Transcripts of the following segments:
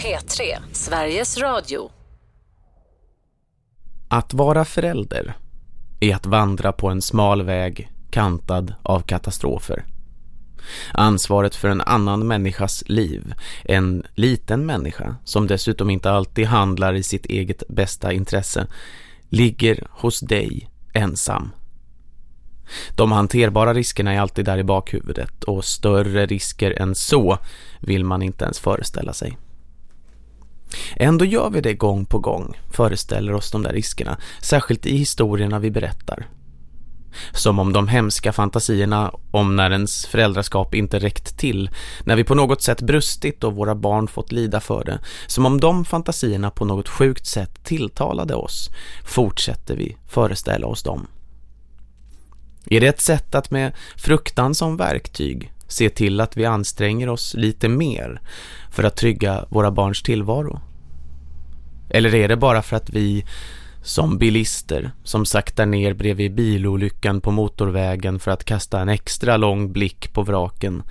P3, Sveriges Radio. Att vara förälder är att vandra på en smal väg kantad av katastrofer. Ansvaret för en annan människas liv, en liten människa som dessutom inte alltid handlar i sitt eget bästa intresse, ligger hos dig ensam. De hanterbara riskerna är alltid där i bakhuvudet och större risker än så vill man inte ens föreställa sig. Ändå gör vi det gång på gång, föreställer oss de där riskerna, särskilt i historierna vi berättar. Som om de hemska fantasierna om när ens föräldraskap inte räckt till, när vi på något sätt brustit och våra barn fått lida för det. Som om de fantasierna på något sjukt sätt tilltalade oss, fortsätter vi föreställa oss dem. Är det ett sätt att med fruktan som verktyg se till att vi anstränger oss lite mer för att trygga våra barns tillvaro? Eller är det bara för att vi som bilister som saktar ner bredvid bilolyckan på motorvägen för att kasta en extra lång blick på vraken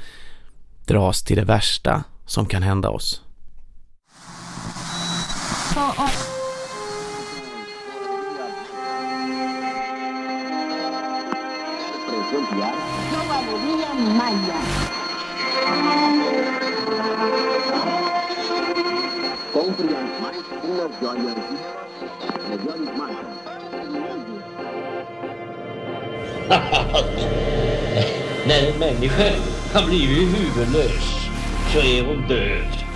dras till det värsta som kan hända oss? Maya. Mais uma joia Melhores marcas. När en människa har blivit huvudlös så är hon död.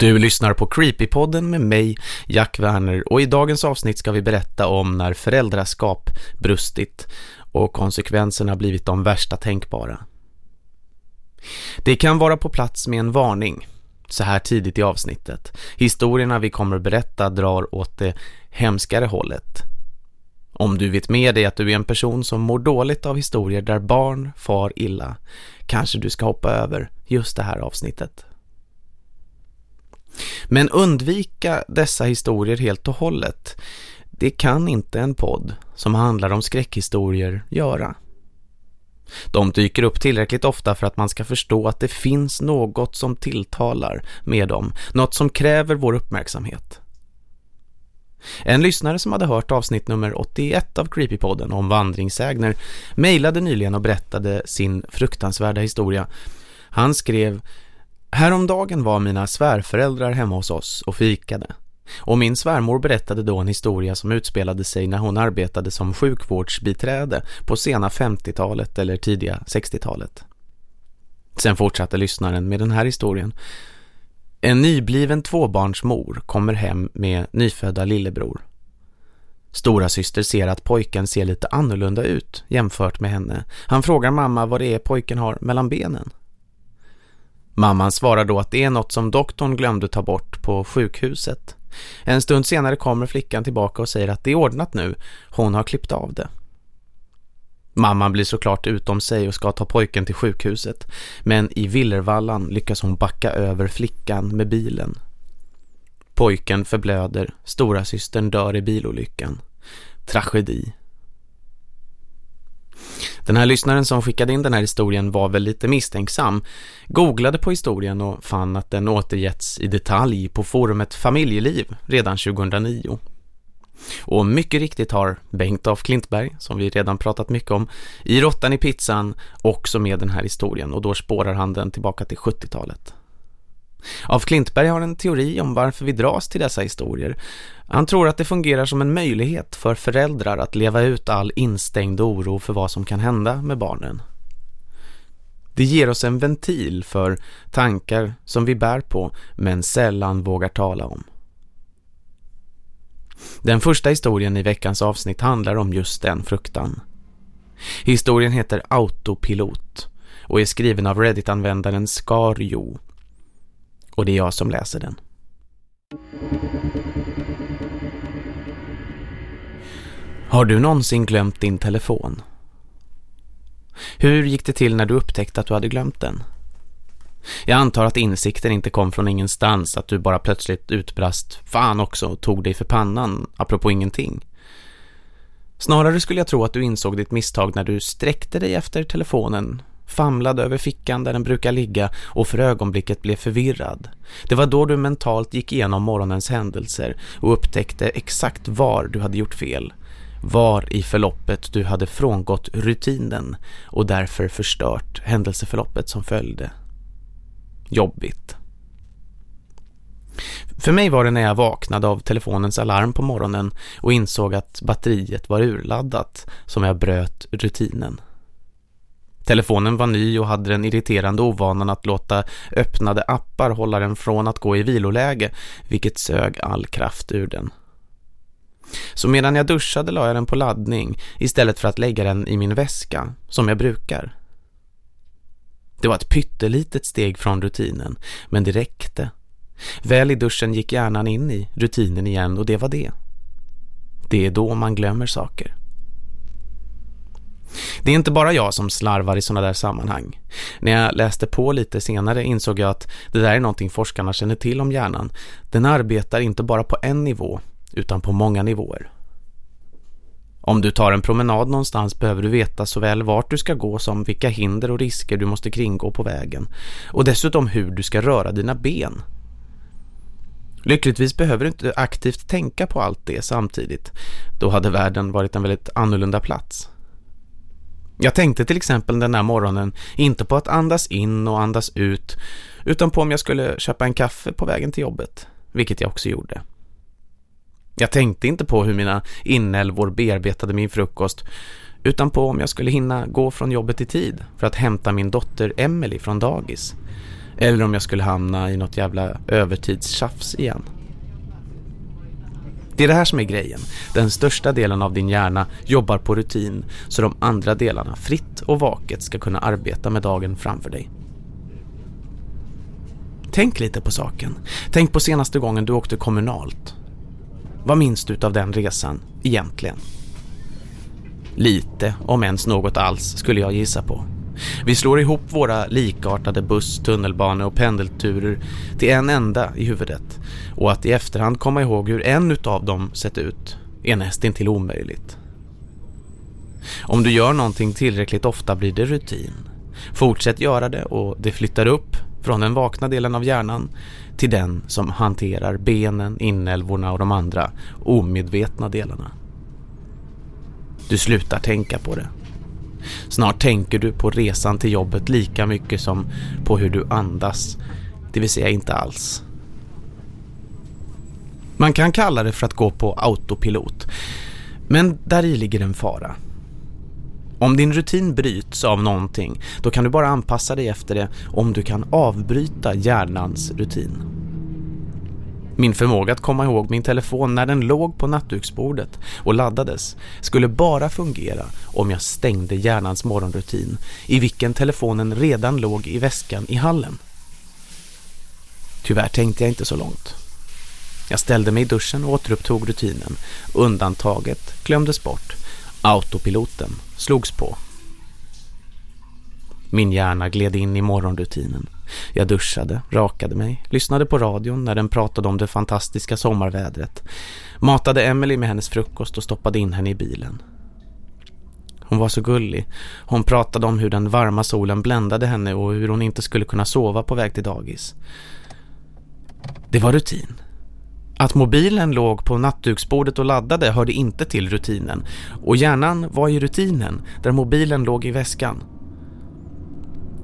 Du lyssnar på Creepypodden med mig, Jack Werner, och i dagens avsnitt ska vi berätta om när föräldraskap brustit och konsekvenserna blivit de värsta tänkbara. Det kan vara på plats med en varning, så här tidigt i avsnittet. Historierna vi kommer att berätta drar åt det hemskare hållet. Om du vet med dig att du är en person som mår dåligt av historier där barn far illa, kanske du ska hoppa över just det här avsnittet. Men undvika dessa historier helt och hållet. Det kan inte en podd som handlar om skräckhistorier göra. De dyker upp tillräckligt ofta för att man ska förstå att det finns något som tilltalar med dem. Något som kräver vår uppmärksamhet. En lyssnare som hade hört avsnitt nummer 81 av Creepypodden om vandringsägner mejlade nyligen och berättade sin fruktansvärda historia. Han skrev Häromdagen var mina svärföräldrar hemma hos oss och fikade. Och min svärmor berättade då en historia som utspelade sig när hon arbetade som sjukvårdsbiträde på sena 50-talet eller tidiga 60-talet. Sen fortsatte lyssnaren med den här historien. En nybliven tvåbarnsmor kommer hem med nyfödda lillebror. Stora syster ser att pojken ser lite annorlunda ut jämfört med henne. Han frågar mamma vad det är pojken har mellan benen. Mamman svarar då att det är något som doktorn glömde ta bort på sjukhuset. En stund senare kommer flickan tillbaka och säger att det är ordnat nu. Hon har klippt av det. Mamman blir såklart utom sig och ska ta pojken till sjukhuset. Men i Villervallan lyckas hon backa över flickan med bilen. Pojken förblöder, stora systern dör i bilolyckan. Tragedi. Den här lyssnaren som skickade in den här historien var väl lite misstänksam. Googlade på historien och fann att den återgetts i detalj på forumet Familjeliv redan 2009. Och mycket riktigt har Bengt af Klintberg, som vi redan pratat mycket om, i Råttan i pizzan också med den här historien och då spårar han den tillbaka till 70-talet. Af Klintberg har en teori om varför vi dras till dessa historier. Han tror att det fungerar som en möjlighet för föräldrar att leva ut all instängd oro för vad som kan hända med barnen. Det ger oss en ventil för tankar som vi bär på men sällan vågar tala om. Den första historien i veckans avsnitt handlar om just den fruktan. Historien heter Autopilot och är skriven av Reddit-användaren Skarjo och det är jag som läser den. Har du någonsin glömt din telefon? Hur gick det till när du upptäckte att du hade glömt den? Jag antar att insikten inte kom från ingenstans, att du bara plötsligt utbrast fan också och tog dig för pannan, apropå ingenting. Snarare skulle jag tro att du insåg ditt misstag när du sträckte dig efter telefonen, famlade över fickan där den brukar ligga och för ögonblicket blev förvirrad. Det var då du mentalt gick igenom morgonens händelser och upptäckte exakt var du hade gjort fel. Var i förloppet du hade frångått rutinen och därför förstört händelseförloppet som följde. Jobbigt. För mig var det när jag vaknade av telefonens alarm på morgonen och insåg att batteriet var urladdat som jag bröt rutinen. Telefonen var ny och hade den irriterande ovanan att låta öppnade appar hålla den från att gå i viloläge, vilket sög all kraft ur den. Så medan jag duschade la jag den på laddning istället för att lägga den i min väska, som jag brukar. Det var ett pyttelitet steg från rutinen, men det räckte. Väl i duschen gick hjärnan in i rutinen igen och det var det. Det är då man glömmer saker. Det är inte bara jag som slarvar i sådana där sammanhang. När jag läste på lite senare insåg jag att det där är någonting forskarna känner till om hjärnan. Den arbetar inte bara på en nivå utan på många nivåer. Om du tar en promenad någonstans behöver du veta såväl vart du ska gå som vilka hinder och risker du måste kringgå på vägen. Och dessutom hur du ska röra dina ben. Lyckligtvis behöver du inte aktivt tänka på allt det samtidigt. Då hade världen varit en väldigt annorlunda plats. Jag tänkte till exempel den här morgonen inte på att andas in och andas ut utan på om jag skulle köpa en kaffe på vägen till jobbet, vilket jag också gjorde. Jag tänkte inte på hur mina inälvor bearbetade min frukost utan på om jag skulle hinna gå från jobbet i tid för att hämta min dotter Emily från dagis. Eller om jag skulle hamna i något jävla övertidstjafs igen. Det är det här som är grejen. Den största delen av din hjärna jobbar på rutin så de andra delarna fritt och vaket ska kunna arbeta med dagen framför dig. Tänk lite på saken. Tänk på senaste gången du åkte kommunalt. Vad minns du av den resan egentligen? Lite, om ens något alls, skulle jag gissa på. Vi slår ihop våra likartade buss-, tunnelbane- och pendelturer till en enda i huvudet och att i efterhand komma ihåg hur en utav dem sett ut är nästintill omöjligt. Om du gör någonting tillräckligt ofta blir det rutin. Fortsätt göra det och det flyttar upp från den vakna delen av hjärnan till den som hanterar benen, inälvorna och de andra omedvetna delarna. Du slutar tänka på det. Snart tänker du på resan till jobbet lika mycket som på hur du andas, det vill säga inte alls. Man kan kalla det för att gå på autopilot, men där i ligger en fara. Om din rutin bryts av någonting, då kan du bara anpassa dig efter det om du kan avbryta hjärnans rutin. Min förmåga att komma ihåg min telefon när den låg på nattduksbordet och laddades skulle bara fungera om jag stängde hjärnans morgonrutin i vilken telefonen redan låg i väskan i hallen. Tyvärr tänkte jag inte så långt. Jag ställde mig i duschen och återupptog rutinen. Undantaget glömdes bort. Autopiloten slogs på. Min hjärna gled in i morgonrutinen. Jag duschade, rakade mig, lyssnade på radion när den pratade om det fantastiska sommarvädret. Matade Emily med hennes frukost och stoppade in henne i bilen. Hon var så gullig. Hon pratade om hur den varma solen bländade henne och hur hon inte skulle kunna sova på väg till dagis. Det var rutin. Att mobilen låg på nattduksbordet och laddade hörde inte till rutinen och hjärnan var i rutinen där mobilen låg i väskan.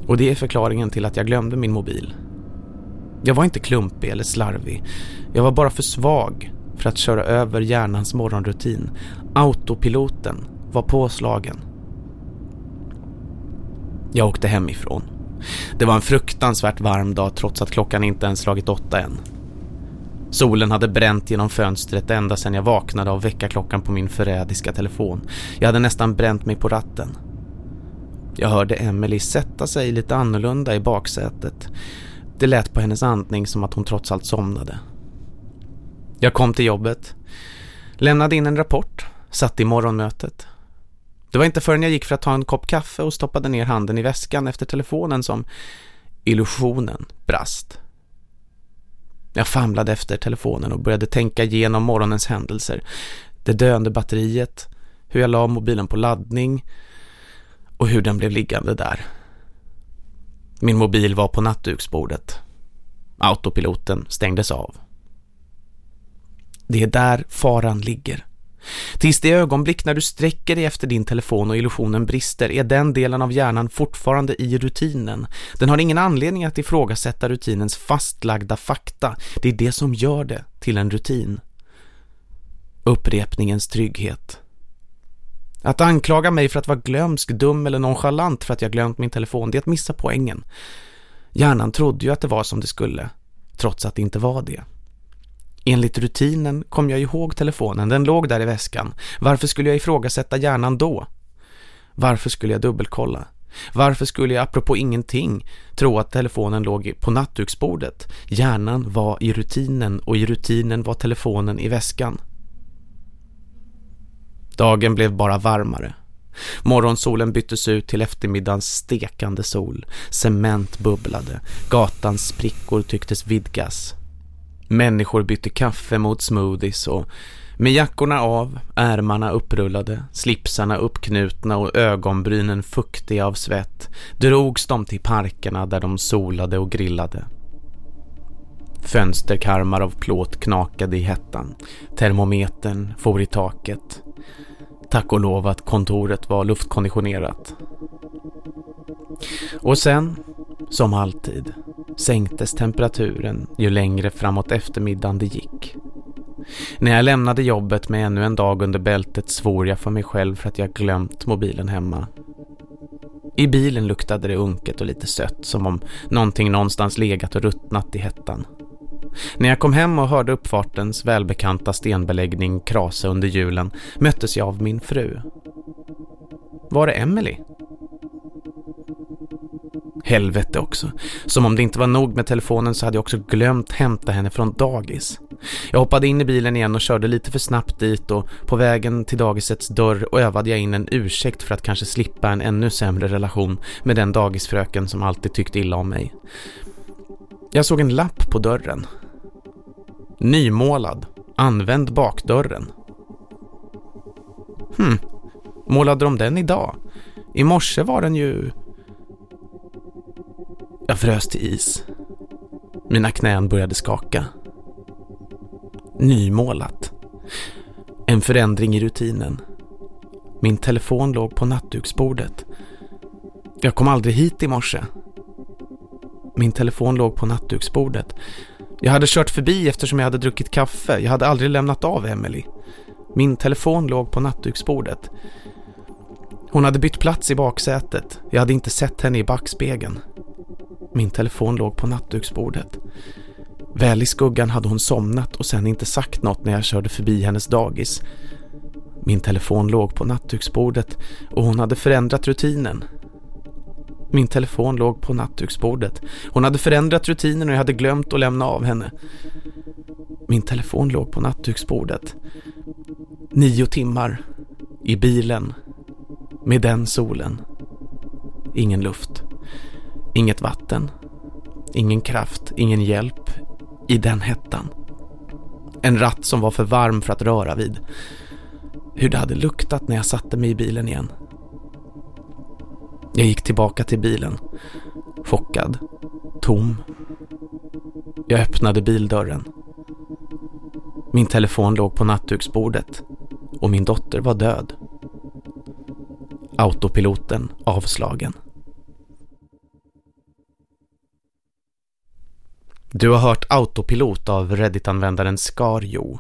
Och det är förklaringen till att jag glömde min mobil. Jag var inte klumpig eller slarvig. Jag var bara för svag för att köra över hjärnans morgonrutin. Autopiloten var påslagen. Jag åkte hemifrån. Det var en fruktansvärt varm dag trots att klockan inte ens slagit åtta än. Solen hade bränt genom fönstret ända sedan jag vaknade av väckarklockan på min förrädiska telefon. Jag hade nästan bränt mig på ratten. Jag hörde Emily sätta sig lite annorlunda i baksätet. Det lät på hennes andning som att hon trots allt somnade. Jag kom till jobbet, lämnade in en rapport, satt i morgonmötet. Det var inte förrän jag gick för att ta en kopp kaffe och stoppade ner handen i väskan efter telefonen som Illusionen brast. Jag famlade efter telefonen och började tänka igenom morgonens händelser. Det döende batteriet, hur jag la mobilen på laddning och hur den blev liggande där. Min mobil var på nattduksbordet. Autopiloten stängdes av. Det är där faran ligger. Tills det ögonblick när du sträcker dig efter din telefon och illusionen brister är den delen av hjärnan fortfarande i rutinen. Den har ingen anledning att ifrågasätta rutinens fastlagda fakta. Det är det som gör det till en rutin. Upprepningens trygghet. Att anklaga mig för att vara glömsk, dum eller nonchalant för att jag glömt min telefon, det är att missa poängen. Hjärnan trodde ju att det var som det skulle, trots att det inte var det. Enligt rutinen kom jag ihåg telefonen, den låg där i väskan. Varför skulle jag ifrågasätta hjärnan då? Varför skulle jag dubbelkolla? Varför skulle jag apropå ingenting tro att telefonen låg på nattduksbordet? Hjärnan var i rutinen och i rutinen var telefonen i väskan. Dagen blev bara varmare. Morgonsolen byttes ut till eftermiddagens stekande sol. Cement bubblade. Gatans sprickor tycktes vidgas. Människor bytte kaffe mot smoothies och med jackorna av, ärmarna upprullade, slipsarna uppknutna och ögonbrynen fuktiga av svett drogs de till parkerna där de solade och grillade. Fönsterkarmar av plåt knakade i hettan. Termometern for i taket. Tack och lov att kontoret var luftkonditionerat. Och sen, som alltid, sänktes temperaturen ju längre framåt eftermiddagen det gick. När jag lämnade jobbet med ännu en dag under bältet svor jag för mig själv för att jag glömt mobilen hemma. I bilen luktade det unket och lite sött som om någonting någonstans legat och ruttnat i hettan. När jag kom hem och hörde uppfartens välbekanta stenbeläggning krasa under julen möttes jag av min fru. Var det Emily? Helvete också. Som om det inte var nog med telefonen så hade jag också glömt hämta henne från dagis. Jag hoppade in i bilen igen och körde lite för snabbt dit och på vägen till dagisets dörr övade jag in en ursäkt för att kanske slippa en ännu sämre relation med den dagisfröken som alltid tyckte illa om mig. Jag såg en lapp på dörren. Nymålad. Använd bakdörren. Hm, målade de den idag? I morse var den ju... Jag frös till is. Mina knän började skaka. Nymålat. En förändring i rutinen. Min telefon låg på nattduksbordet. Jag kom aldrig hit i morse. Min telefon låg på nattduksbordet. Jag hade kört förbi eftersom jag hade druckit kaffe. Jag hade aldrig lämnat av Emily. Min telefon låg på nattduksbordet. Hon hade bytt plats i baksätet. Jag hade inte sett henne i backspegeln. Min telefon låg på nattduksbordet. Väl i skuggan hade hon somnat och sen inte sagt något när jag körde förbi hennes dagis. Min telefon låg på nattduksbordet och hon hade förändrat rutinen. Min telefon låg på nattduksbordet. Hon hade förändrat rutinen och jag hade glömt att lämna av henne. Min telefon låg på nattduksbordet. Nio timmar. I bilen. Med den solen. Ingen luft. Inget vatten. Ingen kraft. Ingen hjälp. I den hettan. En ratt som var för varm för att röra vid. Hur det hade luktat när jag satte mig i bilen igen. Jag gick tillbaka till bilen. Chockad. Tom. Jag öppnade bildörren. Min telefon låg på nattduksbordet och min dotter var död. Autopiloten avslagen. Du har hört Autopilot av Reddit-användaren Skarjo.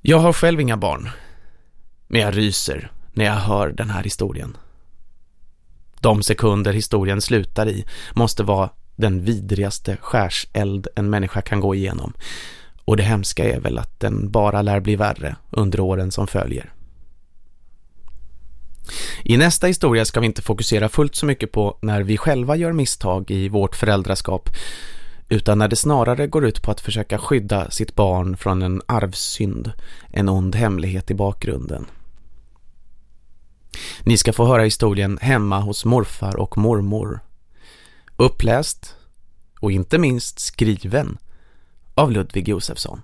Jag har själv inga barn, men jag ryser när jag hör den här historien. De sekunder historien slutar i måste vara den vidrigaste skärseld en människa kan gå igenom. Och det hemska är väl att den bara lär bli värre under åren som följer. I nästa historia ska vi inte fokusera fullt så mycket på när vi själva gör misstag i vårt föräldraskap utan när det snarare går ut på att försöka skydda sitt barn från en arvsynd, en ond hemlighet i bakgrunden. Ni ska få höra historien hemma hos morfar och mormor. Uppläst och inte minst skriven av Ludvig Josefsson.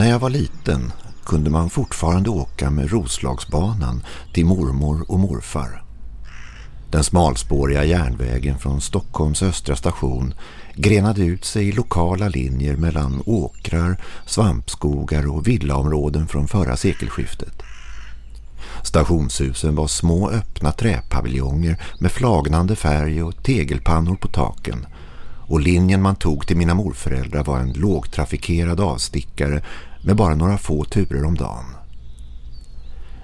När jag var liten kunde man fortfarande åka med Roslagsbanan till mormor och morfar. Den smalspåriga järnvägen från Stockholms östra station grenade ut sig i lokala linjer mellan åkrar, svampskogar och villaområden från förra sekelskiftet. Stationshusen var små öppna träpaviljonger med flagnande färg och tegelpannor på taken och linjen man tog till mina morföräldrar var en lågtrafikerad avstickare med bara några få turer om dagen.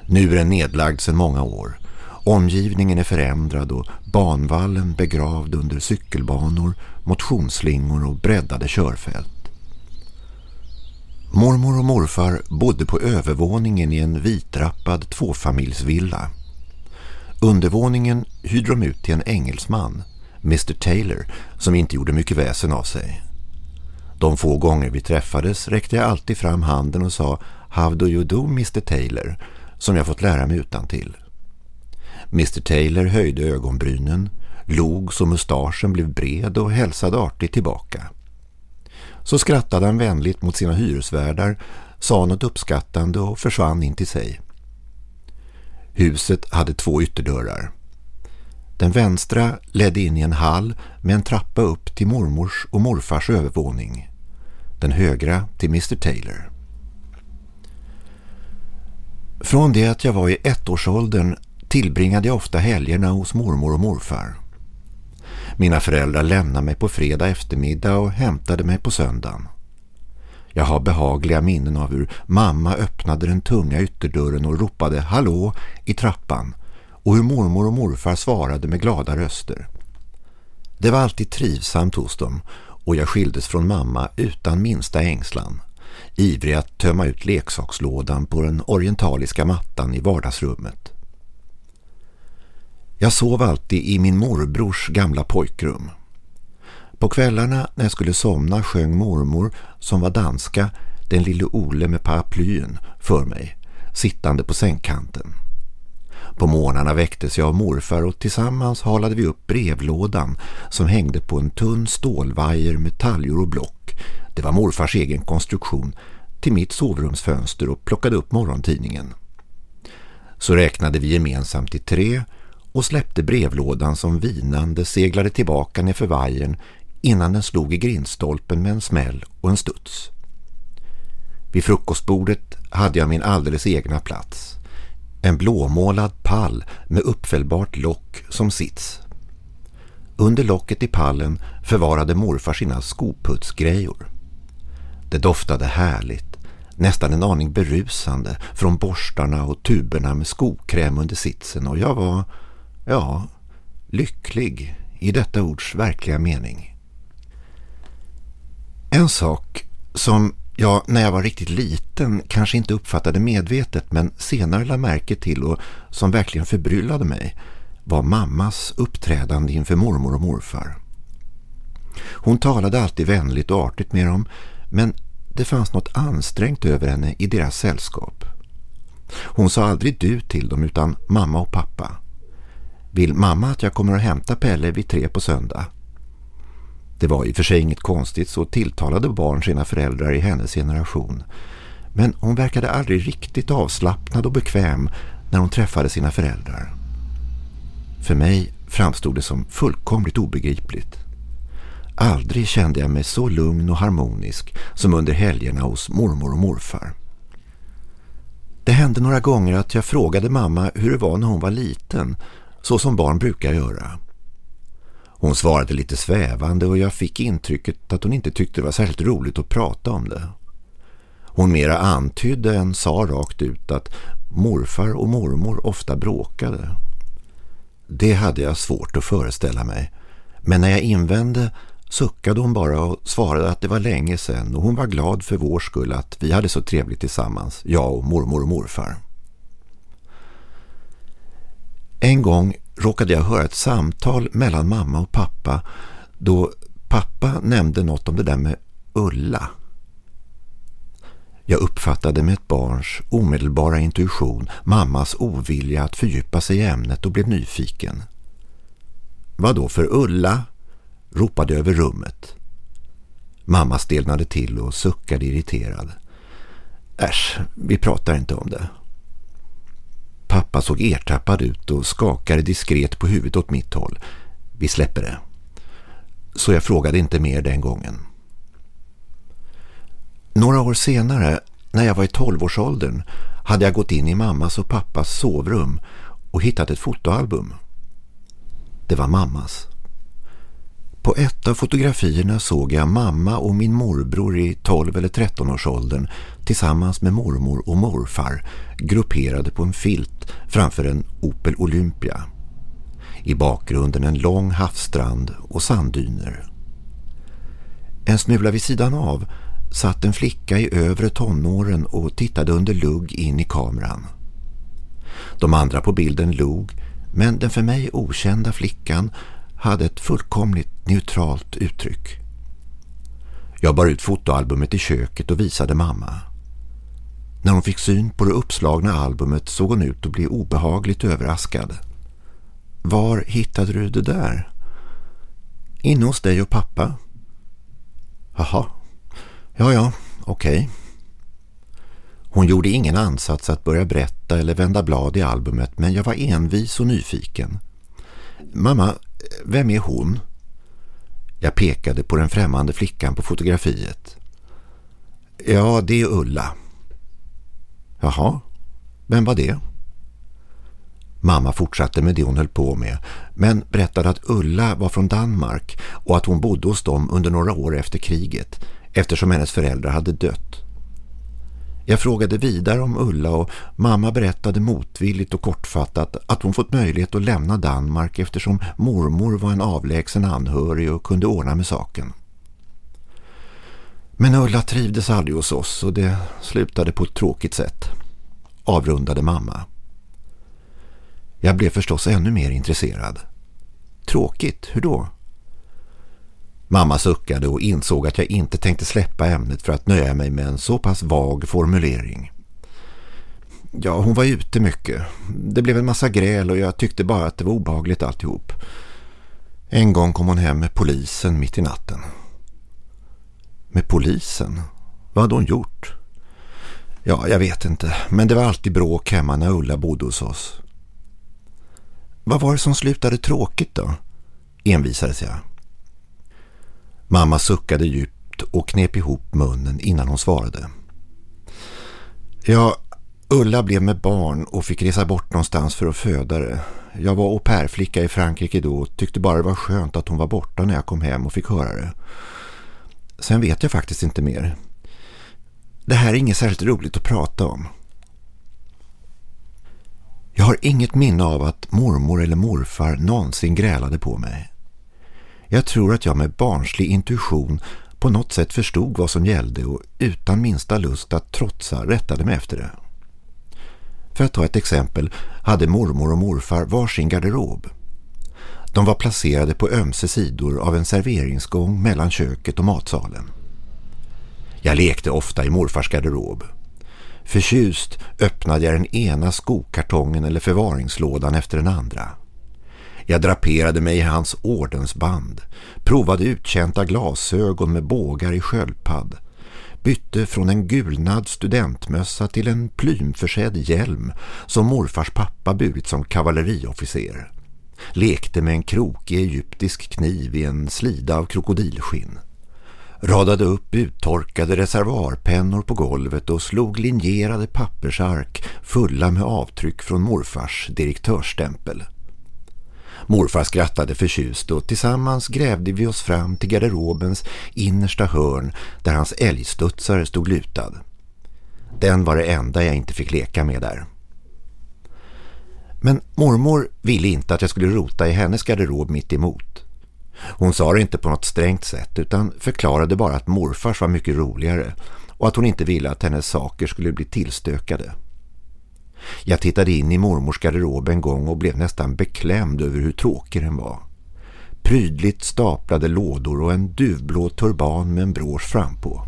Nu är den nedlagd sedan många år. Omgivningen är förändrad och banvallen begravd under cykelbanor, motionsslingor och breddade körfält. Mormor och morfar bodde på övervåningen i en vitrappad tvåfamiljsvilla. Undervåningen hyrde de ut till en engelsman, Mr Taylor, som inte gjorde mycket väsen av sig. De få gånger vi träffades räckte jag alltid fram handen och sa How do you do Mr Taylor? som jag fått lära mig utan till. Mr Taylor höjde ögonbrynen, log så mustaschen blev bred och hälsade artigt tillbaka. Så skrattade han vänligt mot sina hyresvärdar, sa något uppskattande och försvann in till sig. Huset hade två ytterdörrar. Den vänstra ledde in i en hall med en trappa upp till mormors och morfars övervåning. Den högra till Mr Taylor. Från det att jag var i ettårsåldern tillbringade jag ofta helgerna hos mormor och morfar. Mina föräldrar lämnade mig på fredag eftermiddag och hämtade mig på söndagen. Jag har behagliga minnen av hur mamma öppnade den tunga ytterdörren och ropade hallå i trappan och hur mormor och morfar svarade med glada röster. Det var alltid trivsamt hos dem och jag skildes från mamma utan minsta ängslan, ivrig att tömma ut leksakslådan på den orientaliska mattan i vardagsrummet. Jag sov alltid i min morbrors gamla pojkrum. På kvällarna när jag skulle somna sjöng mormor, som var danska, den lille Ole med paraplyen för mig, sittande på sängkanten. På morgnarna väcktes jag av morfar och tillsammans halade vi upp brevlådan som hängde på en tunn stålvajer med taljor och block. Det var morfars egen konstruktion till mitt sovrumsfönster och plockade upp morgontidningen. Så räknade vi gemensamt till tre och släppte brevlådan som vinande seglade tillbaka nerför vajern innan den slog i grindstolpen med en smäll och en studs. Vid frukostbordet hade jag min alldeles egna plats. En blåmålad pall med uppfällbart lock som sits. Under locket i pallen förvarade morfar sina skoputsgrejor. Det doftade härligt, nästan en aning berusande från borstarna och tuberna med skokräm under sitsen och jag var, ja, lycklig i detta ords verkliga mening. En sak som jag när jag var riktigt liten kanske inte uppfattade medvetet men senare la märke till och som verkligen förbryllade mig var mammas uppträdande inför mormor och morfar. Hon talade alltid vänligt och artigt med dem men det fanns något ansträngt över henne i deras sällskap. Hon sa aldrig du till dem utan mamma och pappa. Vill mamma att jag kommer att hämta Pelle vid tre på söndag? Det var i och för sig inget konstigt så tilltalade barn sina föräldrar i hennes generation. Men hon verkade aldrig riktigt avslappnad och bekväm när hon träffade sina föräldrar. För mig framstod det som fullkomligt obegripligt. Aldrig kände jag mig så lugn och harmonisk som under helgerna hos mormor och morfar. Det hände några gånger att jag frågade mamma hur det var när hon var liten, så som barn brukar göra. Hon svarade lite svävande och jag fick intrycket att hon inte tyckte det var särskilt roligt att prata om det. Hon mera antydde än sa rakt ut att morfar och mormor ofta bråkade. Det hade jag svårt att föreställa mig. Men när jag invände suckade hon bara och svarade att det var länge sedan och hon var glad för vår skull att vi hade så trevligt tillsammans, jag och mormor och morfar. En gång råkade jag höra ett samtal mellan mamma och pappa då pappa nämnde något om det där med Ulla. Jag uppfattade med ett barns omedelbara intuition mammas ovilja att fördjupa sig i ämnet och blev nyfiken. Vad då för Ulla? ropade över rummet. Mamma stelnade till och suckade irriterad. Äsch, vi pratar inte om det. Pappa såg ertappad ut och skakade diskret på huvudet åt mitt håll. Vi släpper det. Så jag frågade inte mer den gången. Några år senare, när jag var i tolvårsåldern, hade jag gått in i mammas och pappas sovrum och hittat ett fotoalbum. Det var mammas. På ett av fotografierna såg jag mamma och min morbror i 12 eller 13 års åldern tillsammans med mormor och morfar grupperade på en filt framför en Opel Olympia. I bakgrunden en lång havsstrand och sanddyner. En smula vid sidan av satt en flicka i övre tonåren och tittade under lugg in i kameran. De andra på bilden log men den för mig okända flickan hade ett fullkomligt neutralt uttryck. Jag bar ut fotoalbumet i köket och visade mamma. När hon fick syn på det uppslagna albumet såg hon ut att bli obehagligt överraskad. Var hittade du det där? Inne hos dig och pappa. Jaha. Ja, ja, okej. Okay. Hon gjorde ingen ansats att börja berätta eller vända blad i albumet men jag var envis och nyfiken. Mamma, vem är hon? Jag pekade på den främmande flickan på fotografiet. Ja, det är Ulla. Jaha, vem var det? Mamma fortsatte med det hon höll på med men berättade att Ulla var från Danmark och att hon bodde hos dem under några år efter kriget eftersom hennes föräldrar hade dött. Jag frågade vidare om Ulla och mamma berättade motvilligt och kortfattat att hon fått möjlighet att lämna Danmark eftersom mormor var en avlägsen anhörig och kunde ordna med saken. Men Ulla trivdes aldrig hos oss och det slutade på ett tråkigt sätt. Avrundade mamma. Jag blev förstås ännu mer intresserad. Tråkigt, hur då? Mamma suckade och insåg att jag inte tänkte släppa ämnet för att nöja mig med en så pass vag formulering. Ja, hon var ute mycket. Det blev en massa gräl och jag tyckte bara att det var obehagligt alltihop. En gång kom hon hem med polisen mitt i natten. Med polisen? Vad hade hon gjort? Ja, jag vet inte. Men det var alltid bråk hemma när Ulla bodde hos oss. Vad var det som slutade tråkigt då? Envisades jag. Mamma suckade djupt och knep ihop munnen innan hon svarade. Ja, Ulla blev med barn och fick resa bort någonstans för att föda det. Jag var au pair-flicka i Frankrike då och tyckte bara det var skönt att hon var borta när jag kom hem och fick höra det. Sen vet jag faktiskt inte mer. Det här är inget särskilt roligt att prata om. Jag har inget minne av att mormor eller morfar någonsin grälade på mig. Jag tror att jag med barnslig intuition på något sätt förstod vad som gällde och utan minsta lust att trotsa rättade mig efter det. För att ta ett exempel hade mormor och morfar varsin garderob. De var placerade på ömse sidor av en serveringsgång mellan köket och matsalen. Jag lekte ofta i morfars garderob. Förtjust öppnade jag den ena skokartongen eller förvaringslådan efter den andra. Jag draperade mig i hans ordensband, provade utkänta glasögon med bågar i sköldpadd, bytte från en gulnad studentmössa till en plymförsedd hjälm som morfars pappa burit som kavalleriofficer. Lekte med en krokig egyptisk kniv i en slida av krokodilskinn. Radade upp uttorkade reservoarpennor på golvet och slog linjerade pappersark fulla med avtryck från morfars direktörstämpel. Morfar skrattade förtjust och tillsammans grävde vi oss fram till garderobens innersta hörn där hans älgstudsare stod lutad. Den var det enda jag inte fick leka med där. Men mormor ville inte att jag skulle rota i hennes garderob mitt emot. Hon sa det inte på något strängt sätt utan förklarade bara att morfars var mycket roligare och att hon inte ville att hennes saker skulle bli tillstökade. Jag tittade in i mormors garderob en gång och blev nästan beklämd över hur tråkig den var. Prydligt staplade lådor och en duvblå turban med en brås frampå.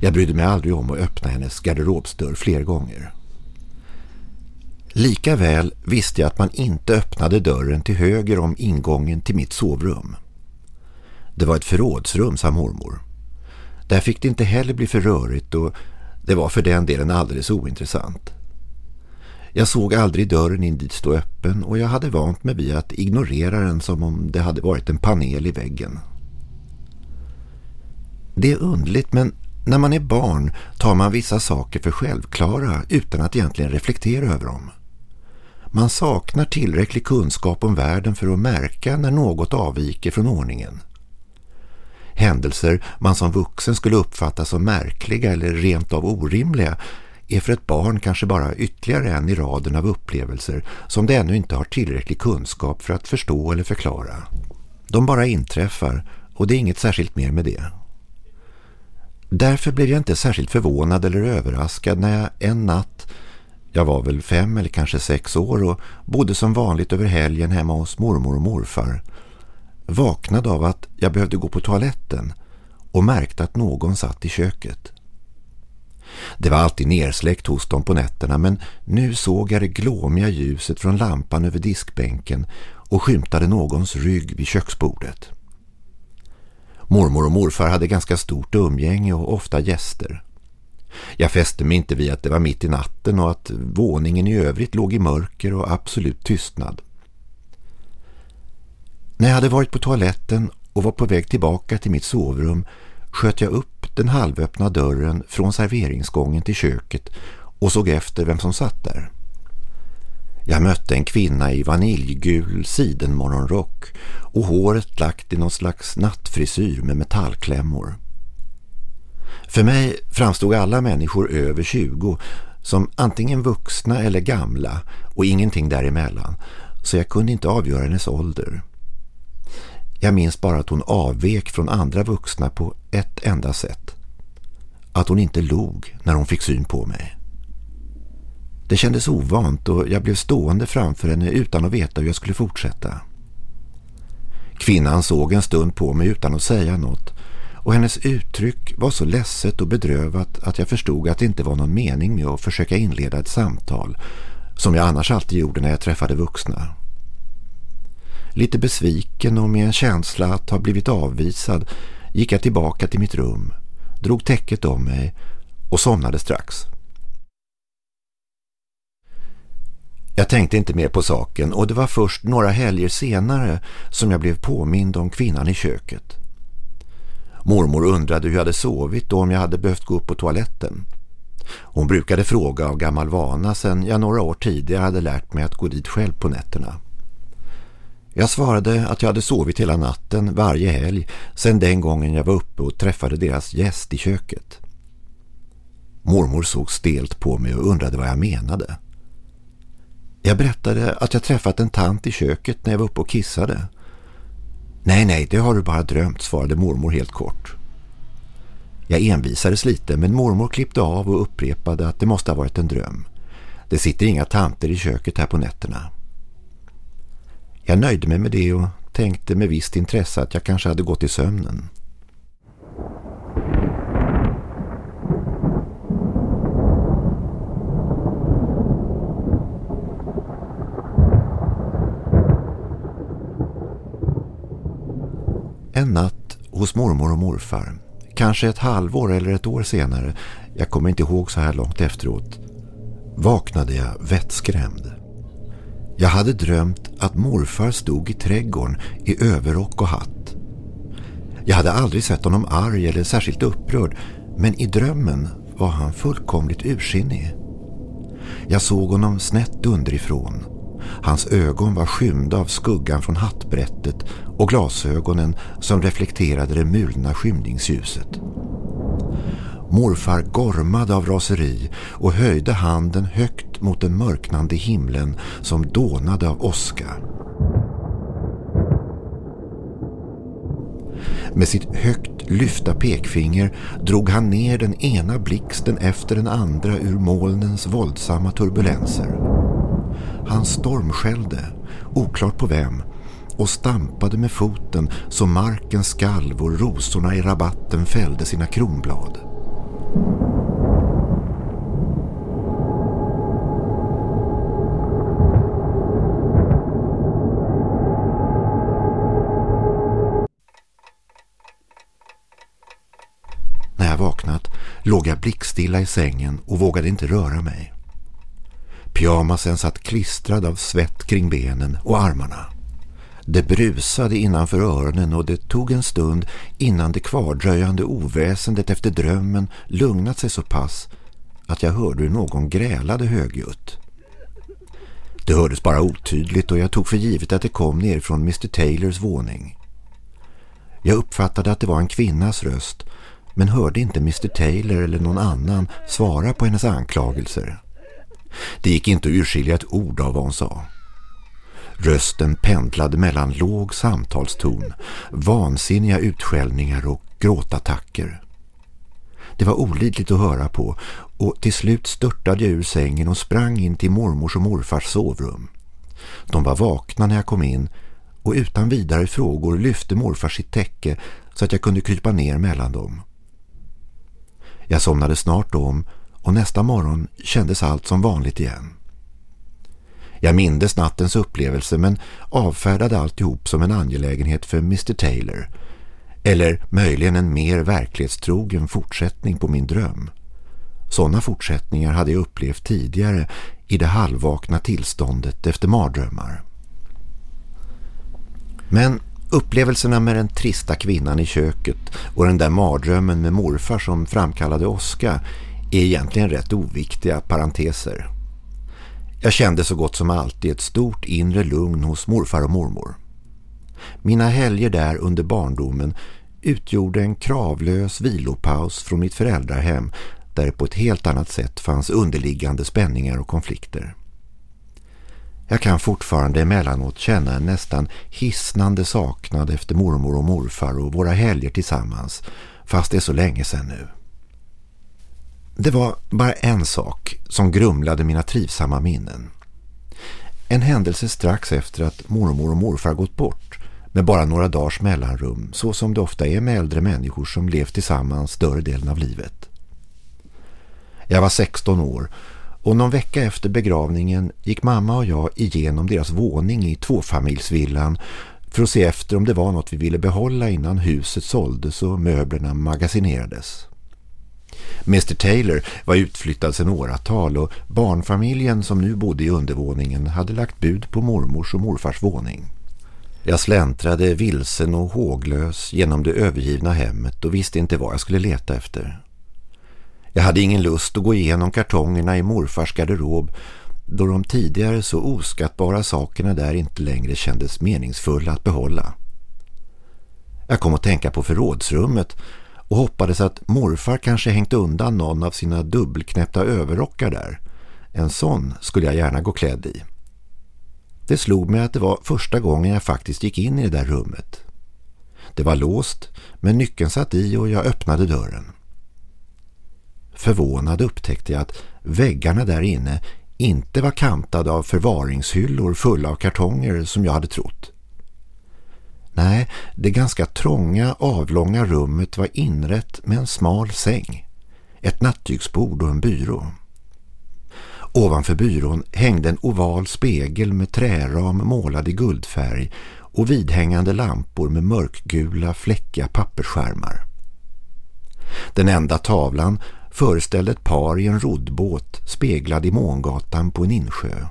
Jag brydde mig aldrig om att öppna hennes garderobsdörr fler gånger. Lika väl visste jag att man inte öppnade dörren till höger om ingången till mitt sovrum. Det var ett förrådsrum, sa mormor. Där fick det inte heller bli för rörigt och det var för den delen alldeles ointressant. Jag såg aldrig dörren in dit stå öppen och jag hade vant mig vid att ignorera den som om det hade varit en panel i väggen. Det är undligt men när man är barn tar man vissa saker för självklara utan att egentligen reflektera över dem. Man saknar tillräcklig kunskap om världen för att märka när något avviker från ordningen. Händelser man som vuxen skulle uppfatta som märkliga eller rent av orimliga är för ett barn kanske bara ytterligare en i raden av upplevelser som det ännu inte har tillräcklig kunskap för att förstå eller förklara. De bara inträffar och det är inget särskilt mer med det. Därför blev jag inte särskilt förvånad eller överraskad när jag en natt, jag var väl fem eller kanske sex år och bodde som vanligt över helgen hemma hos mormor och morfar, vaknade av att jag behövde gå på toaletten och märkte att någon satt i köket. Det var alltid nersläckt hos dem på nätterna men nu såg jag det glåmiga ljuset från lampan över diskbänken och skymtade någons rygg vid köksbordet. Mormor och morfar hade ganska stort umgänge och ofta gäster. Jag fäste mig inte vid att det var mitt i natten och att våningen i övrigt låg i mörker och absolut tystnad. När jag hade varit på toaletten och var på väg tillbaka till mitt sovrum sköt jag upp den halvöppna dörren från serveringsgången till köket och såg efter vem som satt där. Jag mötte en kvinna i vaniljgul sidenmorgonrock och håret lagt i någon slags nattfrisyr med metallklämmor. För mig framstod alla människor över 20 som antingen vuxna eller gamla och ingenting däremellan så jag kunde inte avgöra hennes ålder. Jag minns bara att hon avvek från andra vuxna på ett enda sätt. Att hon inte log när hon fick syn på mig. Det kändes ovant och jag blev stående framför henne utan att veta hur jag skulle fortsätta. Kvinnan såg en stund på mig utan att säga något och hennes uttryck var så ledset och bedrövat att jag förstod att det inte var någon mening med att försöka inleda ett samtal som jag annars alltid gjorde när jag träffade vuxna. Lite besviken och med en känsla att ha blivit avvisad gick jag tillbaka till mitt rum, drog täcket om mig och somnade strax. Jag tänkte inte mer på saken och det var först några helger senare som jag blev påmind om kvinnan i köket. Mormor undrade hur jag hade sovit och om jag hade behövt gå upp på toaletten. Hon brukade fråga av gammal vana sedan jag några år tidigare hade lärt mig att gå dit själv på nätterna. Jag svarade att jag hade sovit hela natten varje helg sedan den gången jag var uppe och träffade deras gäst i köket. Mormor såg stelt på mig och undrade vad jag menade. Jag berättade att jag träffat en tant i köket när jag var uppe och kissade. Nej, nej, det har du bara drömt, svarade mormor helt kort. Jag envisades lite men mormor klippte av och upprepade att det måste ha varit en dröm. Det sitter inga tanter i köket här på nätterna. Jag nöjde mig med det och tänkte med visst intresse att jag kanske hade gått i sömnen. En natt hos mormor och morfar, kanske ett halvår eller ett år senare, jag kommer inte ihåg så här långt efteråt, vaknade jag vettskrämd. Jag hade drömt att morfar stod i trädgården i överrock och hatt. Jag hade aldrig sett honom arg eller särskilt upprörd men i drömmen var han fullkomligt ursinnig. Jag såg honom snett underifrån. Hans ögon var skymda av skuggan från hattbrättet och glasögonen som reflekterade det mulna skymningsljuset. Morfar gormade av raseri och höjde handen högt mot den mörknande himlen som dånade av åska. Med sitt högt lyfta pekfinger drog han ner den ena blixten efter den andra ur molnens våldsamma turbulenser. Han stormskällde, oklart på vem, och stampade med foten så marken skalv och rosorna i rabatten fällde sina kronblad. När jag vaknat låg jag blickstilla i sängen och vågade inte röra mig. Pyjamasen satt klistrad av svett kring benen och armarna. Det brusade innanför öronen och det tog en stund innan det kvardröjande oväsendet efter drömmen lugnat sig så pass att jag hörde hur någon grälade högljutt. Det hördes bara otydligt och jag tog för givet att det kom ner från Mr. Taylors våning. Jag uppfattade att det var en kvinnas röst men hörde inte Mr. Taylor eller någon annan svara på hennes anklagelser. Det gick inte att urskilja ett ord av vad hon sa. Rösten pendlade mellan låg samtalston, vansinniga utskällningar och gråtattacker. Det var olidligt att höra på och till slut störtade jag ur sängen och sprang in till mormors och morfars sovrum. De var vakna när jag kom in och utan vidare frågor lyfte morfar sitt täcke så att jag kunde krypa ner mellan dem. Jag somnade snart om och nästa morgon kändes allt som vanligt igen. Jag mindes nattens upplevelse men avfärdade alltihop som en angelägenhet för Mr. Taylor eller möjligen en mer verklighetstrogen fortsättning på min dröm. Sådana fortsättningar hade jag upplevt tidigare i det halvvakna tillståndet efter mardrömmar. Men upplevelserna med den trista kvinnan i köket och den där mardrömmen med morfar som framkallade åska är egentligen rätt oviktiga parenteser. Jag kände så gott som alltid ett stort inre lugn hos morfar och mormor. Mina helger där under barndomen utgjorde en kravlös vilopaus från mitt föräldrahem där det på ett helt annat sätt fanns underliggande spänningar och konflikter. Jag kan fortfarande emellanåt känna en nästan hisnande saknad efter mormor och morfar och våra helger tillsammans, fast det är så länge sedan nu. Det var bara en sak som grumlade mina trivsamma minnen. En händelse strax efter att mormor och morfar gått bort med bara några dagars mellanrum så som det ofta är med äldre människor som levt tillsammans större delen av livet. Jag var 16 år och någon vecka efter begravningen gick mamma och jag igenom deras våning i tvåfamiljsvillan för att se efter om det var något vi ville behålla innan huset såldes och möblerna magasinerades. Mr Taylor var utflyttad sedan åratal och barnfamiljen som nu bodde i undervåningen hade lagt bud på mormors och morfars våning. Jag släntrade vilsen och håglös genom det övergivna hemmet och visste inte vad jag skulle leta efter. Jag hade ingen lust att gå igenom kartongerna i morfars garderob då de tidigare så oskattbara sakerna där inte längre kändes meningsfulla att behålla. Jag kom att tänka på förrådsrummet och hoppades att morfar kanske hängt undan någon av sina dubbelknäppta överrockar där. En sån skulle jag gärna gå klädd i. Det slog mig att det var första gången jag faktiskt gick in i det där rummet. Det var låst, men nyckeln satt i och jag öppnade dörren. Förvånad upptäckte jag att väggarna där inne inte var kantade av förvaringshyllor fulla av kartonger som jag hade trott. Nej, det ganska trånga, avlånga rummet var inrätt med en smal säng, ett nattduksbord och en byrå. Ovanför byrån hängde en oval spegel med träram målad i guldfärg och vidhängande lampor med mörkgula fläckiga pappersskärmar. Den enda tavlan föreställde ett par i en roddbåt speglad i mångatan på en insjö.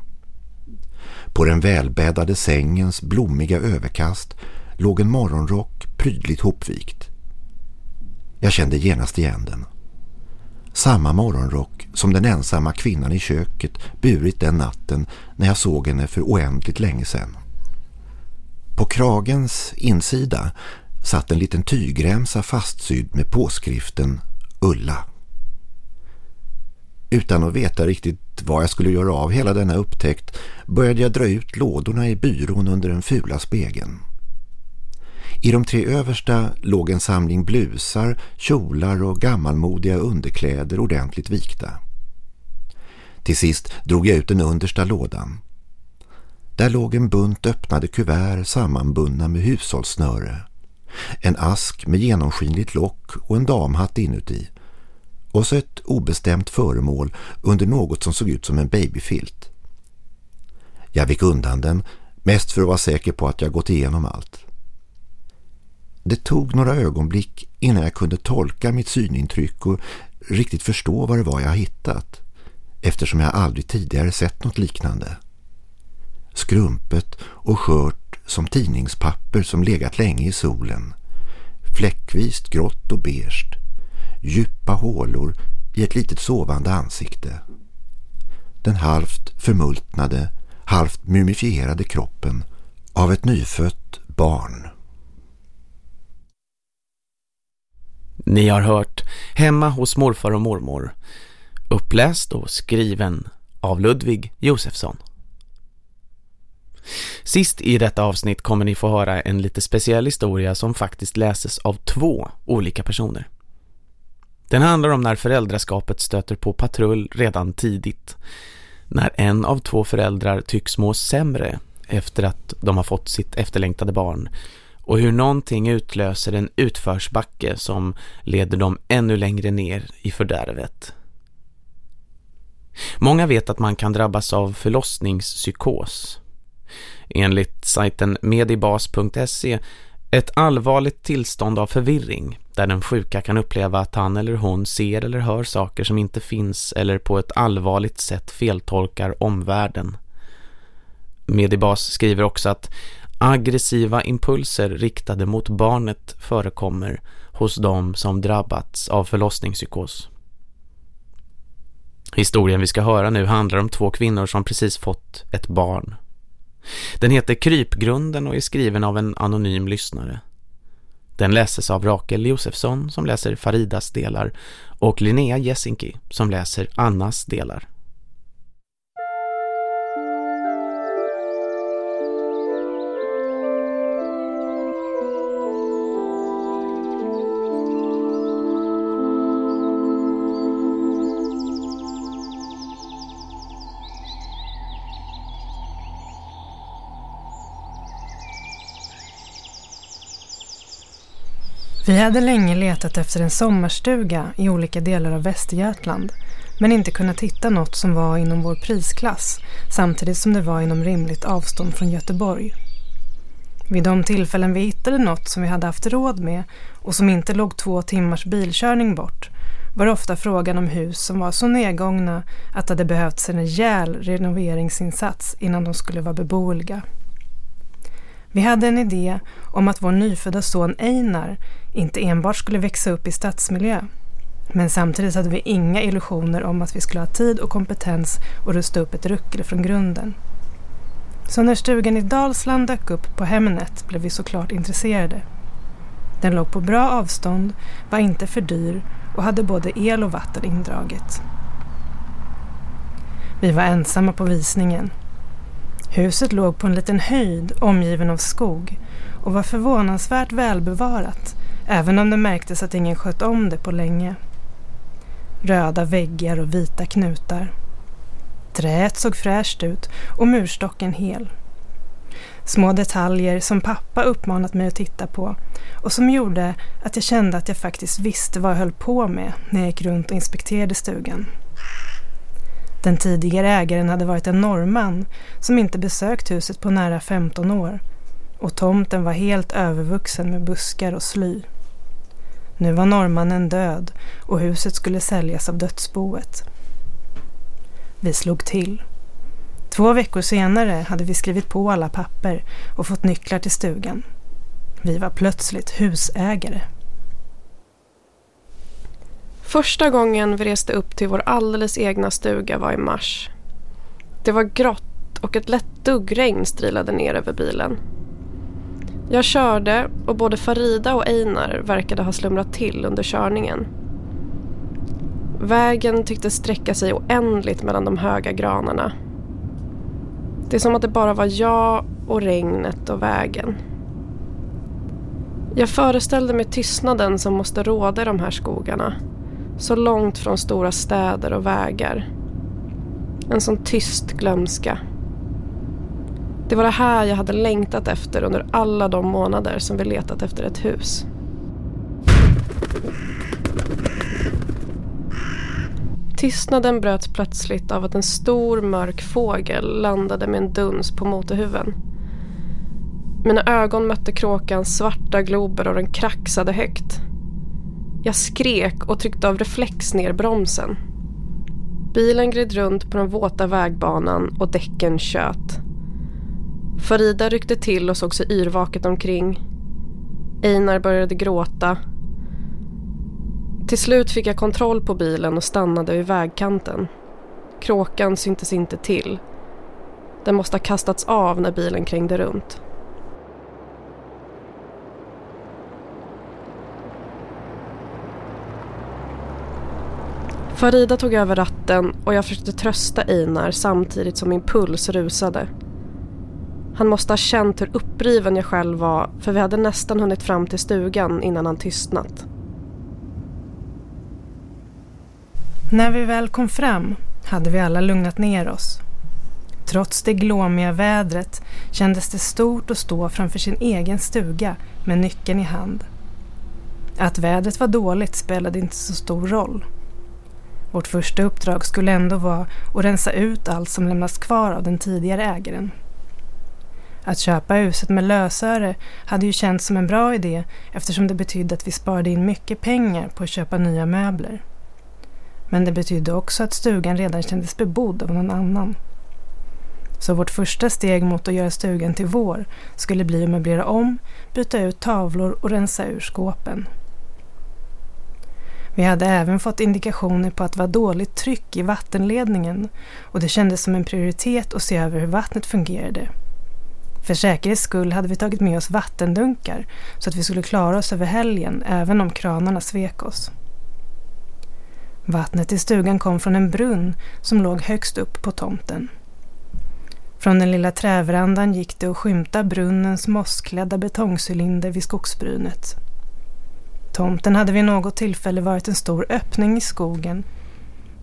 På den välbäddade sängens blommiga överkast låg en morgonrock prydligt hopvikt. Jag kände genast igen den. Samma morgonrock som den ensamma kvinnan i köket burit den natten när jag såg henne för oändligt länge sedan. På kragens insida satt en liten tygremsa fastsydd med påskriften Ulla. Utan att veta riktigt vad jag skulle göra av hela denna upptäckt började jag dra ut lådorna i byrån under den fula spegeln. I de tre översta låg en samling blusar, kjolar och gammalmodiga underkläder ordentligt vikta. Till sist drog jag ut den understa lådan. Där låg en bunt öppnade kuvert sammanbundna med hushållssnöre. En ask med genomskinligt lock och en damhatt inuti. Och så ett obestämt föremål under något som såg ut som en babyfilt. Jag vek undan den, mest för att vara säker på att jag gått igenom allt. Det tog några ögonblick innan jag kunde tolka mitt synintryck och riktigt förstå vad det var jag hittat eftersom jag aldrig tidigare sett något liknande. Skrumpet och skört som tidningspapper som legat länge i solen. Fläckvist grått och beige. Djupa hålor i ett litet sovande ansikte. Den halvt förmultnade, halvt mumifierade kroppen av ett nyfött barn. Ni har hört Hemma hos morfar och mormor. Uppläst och skriven av Ludvig Josefsson. Sist i detta avsnitt kommer ni få höra en lite speciell historia som faktiskt läses av två olika personer. Den handlar om när föräldraskapet stöter på patrull redan tidigt. När en av två föräldrar tycks må sämre efter att de har fått sitt efterlängtade barn och hur någonting utlöser en utförsbacke som leder dem ännu längre ner i fördärvet. Många vet att man kan drabbas av förlossningspsykos. Enligt sajten medibas.se ett allvarligt tillstånd av förvirring där den sjuka kan uppleva att han eller hon ser eller hör saker som inte finns eller på ett allvarligt sätt feltolkar omvärlden. Medibas skriver också att aggressiva impulser riktade mot barnet förekommer hos dem som drabbats av förlossningspsykos. Historien vi ska höra nu handlar om två kvinnor som precis fått ett barn. Den heter Krypgrunden och är skriven av en anonym lyssnare. Den läses av Rakel Josefsson som läser Faridas delar och Linnea Jessinki som läser Annas delar. Vi hade länge letat efter en sommarstuga i olika delar av Västergötland men inte kunnat hitta något som var inom vår prisklass samtidigt som det var inom rimligt avstånd från Göteborg. Vid de tillfällen vi hittade något som vi hade haft råd med och som inte låg två timmars bilkörning bort var det ofta frågan om hus som var så nedgångna att det hade behövts en rejäl renoveringsinsats innan de skulle vara beboeliga. Vi hade en idé om att vår nyfödda son Einar inte enbart skulle växa upp i stadsmiljö. Men samtidigt hade vi inga illusioner om att vi skulle ha tid och kompetens att rusta upp ett ruckel från grunden. Så när stugan i Dalsland dök upp på Hemnet blev vi såklart intresserade. Den låg på bra avstånd, var inte för dyr och hade både el och vatten indraget. Vi var ensamma på visningen Huset låg på en liten höjd omgiven av skog och var förvånansvärt välbevarat även om det märktes att ingen skött om det på länge. Röda väggar och vita knutar. Träet såg fräscht ut och murstocken hel. Små detaljer som pappa uppmanat mig att titta på och som gjorde att jag kände att jag faktiskt visste vad jag höll på med när jag gick runt och inspekterade stugan. Den tidigare ägaren hade varit en norrman som inte besökt huset på nära 15 år och tomten var helt övervuxen med buskar och sly. Nu var norrmannen död och huset skulle säljas av dödsboet. Vi slog till. Två veckor senare hade vi skrivit på alla papper och fått nycklar till stugan. Vi var plötsligt husägare. Första gången vi reste upp till vår alldeles egna stuga var i mars. Det var grått och ett lätt duggregn strilade ner över bilen. Jag körde och både Farida och Einar verkade ha slumrat till under körningen. Vägen tyckte sträcka sig oändligt mellan de höga granarna. Det är som att det bara var jag och regnet och vägen. Jag föreställde mig tystnaden som måste råda i de här skogarna. Så långt från stora städer och vägar. En sån tyst glömska. Det var det här jag hade längtat efter under alla de månader som vi letat efter ett hus. Tystnaden bröts plötsligt av att en stor mörk fågel landade med en duns på motorhuven. Mina ögon mötte kråkans svarta glober och den kraxade högt. Jag skrek och tryckte av reflex ner bromsen. Bilen gled runt på den våta vägbanan och däcken tjöt. Farida ryckte till och såg sig yrvaket omkring. Einar började gråta. Till slut fick jag kontroll på bilen och stannade vid vägkanten. Kråkan syntes inte till. Den måste ha kastats av när bilen krängde runt. Farida tog över ratten och jag försökte trösta Einar samtidigt som min puls rusade. Han måste ha känt hur uppriven jag själv var för vi hade nästan hunnit fram till stugan innan han tystnat. När vi väl kom fram hade vi alla lugnat ner oss. Trots det glåmiga vädret kändes det stort att stå framför sin egen stuga med nyckeln i hand. Att vädret var dåligt spelade inte så stor roll. Vårt första uppdrag skulle ändå vara att rensa ut allt som lämnats kvar av den tidigare ägaren. Att köpa huset med lösöre hade ju känts som en bra idé eftersom det betydde att vi sparade in mycket pengar på att köpa nya möbler. Men det betydde också att stugan redan kändes bebodd av någon annan. Så vårt första steg mot att göra stugan till vår skulle bli att möblera om, byta ut tavlor och rensa ur skåpen. Vi hade även fått indikationer på att det var dåligt tryck i vattenledningen och det kändes som en prioritet att se över hur vattnet fungerade. För säkerhets skull hade vi tagit med oss vattendunkar så att vi skulle klara oss över helgen även om kranarna svek oss. Vattnet i stugan kom från en brunn som låg högst upp på tomten. Från den lilla träverandan gick det att skymta brunnens mossklädda betongcylinder vid skogsbrynet. Tomten hade vid något tillfälle varit en stor öppning i skogen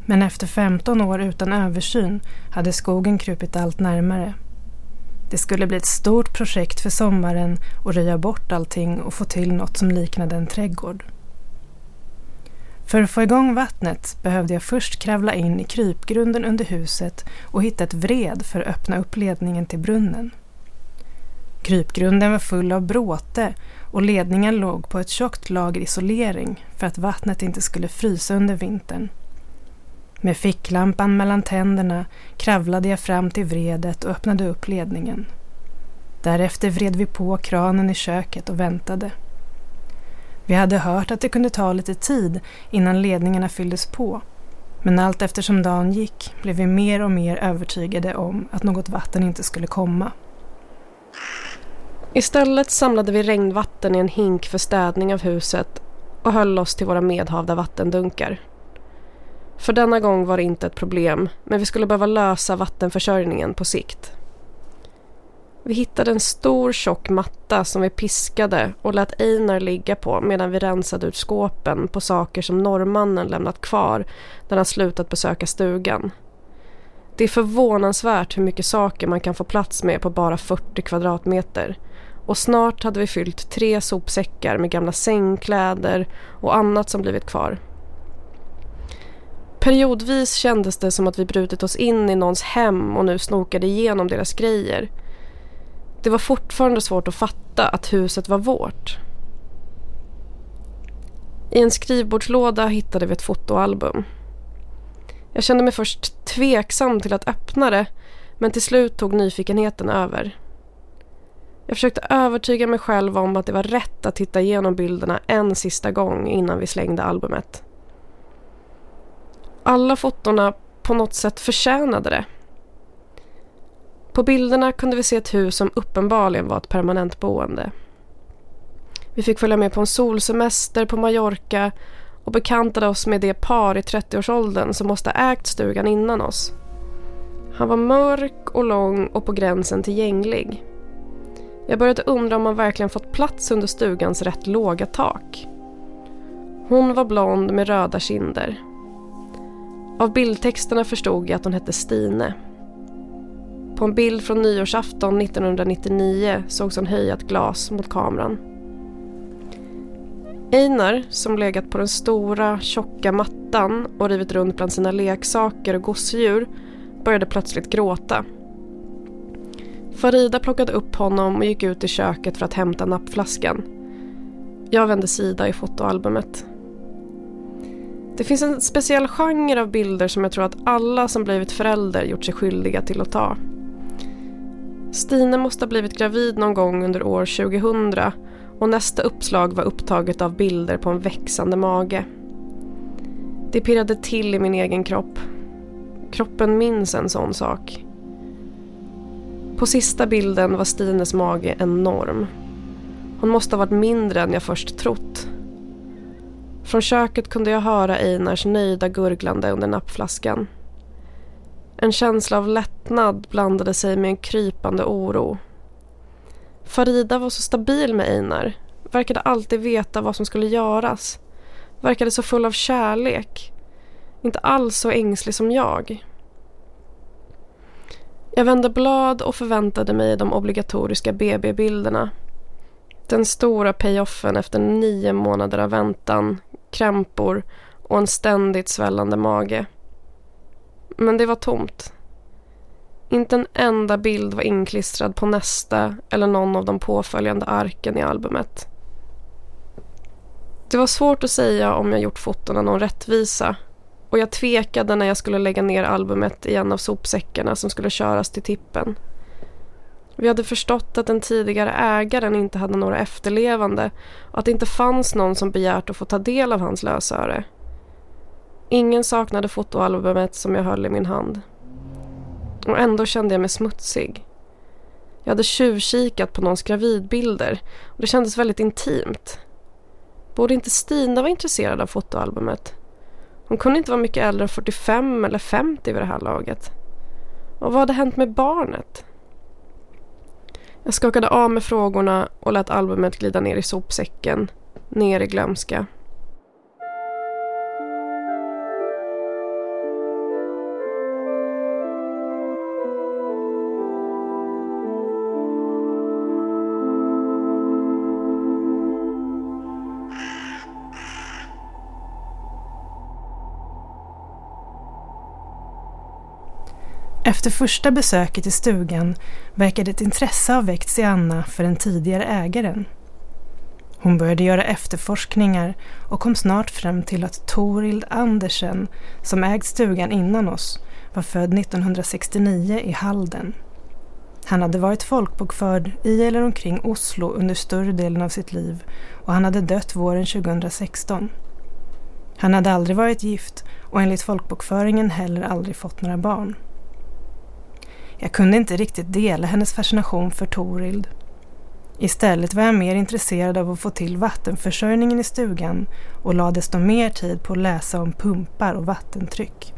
men efter 15 år utan översyn hade skogen krupit allt närmare. Det skulle bli ett stort projekt för sommaren att röja bort allting och få till något som liknade en trädgård. För att få igång vattnet behövde jag först kravla in i krypgrunden under huset och hitta ett vred för att öppna upp ledningen till brunnen. Krypgrunden var full av bråte och ledningen låg på ett tjockt lager isolering för att vattnet inte skulle frysa under vintern. Med ficklampan mellan tänderna kravlade jag fram till vredet och öppnade upp ledningen. Därefter vred vi på kranen i köket och väntade. Vi hade hört att det kunde ta lite tid innan ledningarna fylldes på men allt eftersom dagen gick blev vi mer och mer övertygade om att något vatten inte skulle komma. Istället samlade vi regnvatten i en hink för städning av huset och höll oss till våra medhavda vattendunkar. För denna gång var det inte ett problem men vi skulle behöva lösa vattenförsörjningen på sikt. Vi hittade en stor tjock matta som vi piskade och lät Einar ligga på medan vi rensade ut skåpen på saker som norrmannen lämnat kvar när han slutat besöka stugan. Det är förvånansvärt hur mycket saker man kan få plats med på bara 40 kvadratmeter och snart hade vi fyllt tre sopsäckar med gamla sängkläder och annat som blivit kvar. Periodvis kändes det som att vi brutit oss in i någons hem och nu snokade igenom deras grejer. Det var fortfarande svårt att fatta att huset var vårt. I en skrivbordslåda hittade vi ett fotoalbum. Jag kände mig först tveksam till att öppna det men till slut tog nyfikenheten över. Jag försökte övertyga mig själv om att det var rätt att titta igenom bilderna en sista gång innan vi slängde albumet. Alla fotona på något sätt förtjänade det. På bilderna kunde vi se ett hus som uppenbarligen var ett permanent boende. Vi fick följa med på en solsemester på Mallorca och bekantade oss med det par i 30-årsåldern som måste ha ägt stugan innan oss. Han var mörk och lång och på gränsen till gänglig. Jag började undra om man verkligen fått plats under stugans rätt låga tak. Hon var blond med röda kinder. Av bildtexterna förstod jag att hon hette Stine. På en bild från nyårsafton 1999 sågs hon höja ett glas mot kameran. Einar, som legat på den stora, tjocka mattan och rivit runt bland sina leksaker och gosedjur, började plötsligt gråta. Farida plockade upp honom och gick ut i köket för att hämta nappflaskan. Jag vände sida i fotoalbumet. Det finns en speciell genre av bilder som jag tror att alla som blivit förälder gjort sig skyldiga till att ta. Stine måste ha blivit gravid någon gång under år 2000 och nästa uppslag var upptaget av bilder på en växande mage. Det pirrade till i min egen kropp. Kroppen minns en sån sak. På sista bilden var Stines mage enorm. Hon måste ha varit mindre än jag först trott. Från köket kunde jag höra Einars nöjda gurglande under nappflaskan. En känsla av lättnad blandade sig med en krypande oro. Farida var så stabil med Einar. Verkade alltid veta vad som skulle göras. Verkade så full av kärlek. Inte alls så ängslig som jag. Jag vände blad och förväntade mig de obligatoriska BB-bilderna. Den stora payoffen efter nio månader av väntan, krämpor och en ständigt svällande mage. Men det var tomt. Inte en enda bild var inklistrad på nästa eller någon av de påföljande arken i albumet. Det var svårt att säga om jag gjort fotona någon rättvisa och jag tvekade när jag skulle lägga ner albumet i en av sopsäckarna som skulle köras till tippen. Vi hade förstått att den tidigare ägaren inte hade några efterlevande och att det inte fanns någon som begärt att få ta del av hans lösöre. Ingen saknade fotoalbumet som jag höll i min hand. Och ändå kände jag mig smutsig. Jag hade tjuvkikat på någons gravidbilder och det kändes väldigt intimt. Borde inte Stina vara intresserad av fotoalbumet? Hon kunde inte vara mycket äldre än 45 eller 50 vid det här laget. Och vad hade hänt med barnet? Jag skakade av med frågorna och lät albumet glida ner i sopsäcken, ner i glömska. Efter första besöket i stugan verkade ett intresse ha väckts i Anna för den tidigare ägaren. Hon började göra efterforskningar och kom snart fram till att Torild Andersen, som ägt stugan innan oss, var född 1969 i Halden. Han hade varit folkbokförd i eller omkring Oslo under större delen av sitt liv och han hade dött våren 2016. Han hade aldrig varit gift och enligt folkbokföringen heller aldrig fått några barn. Jag kunde inte riktigt dela hennes fascination för Torild. Istället var jag mer intresserad av att få till vattenförsörjningen i stugan och lade desto mer tid på att läsa om pumpar och vattentryck.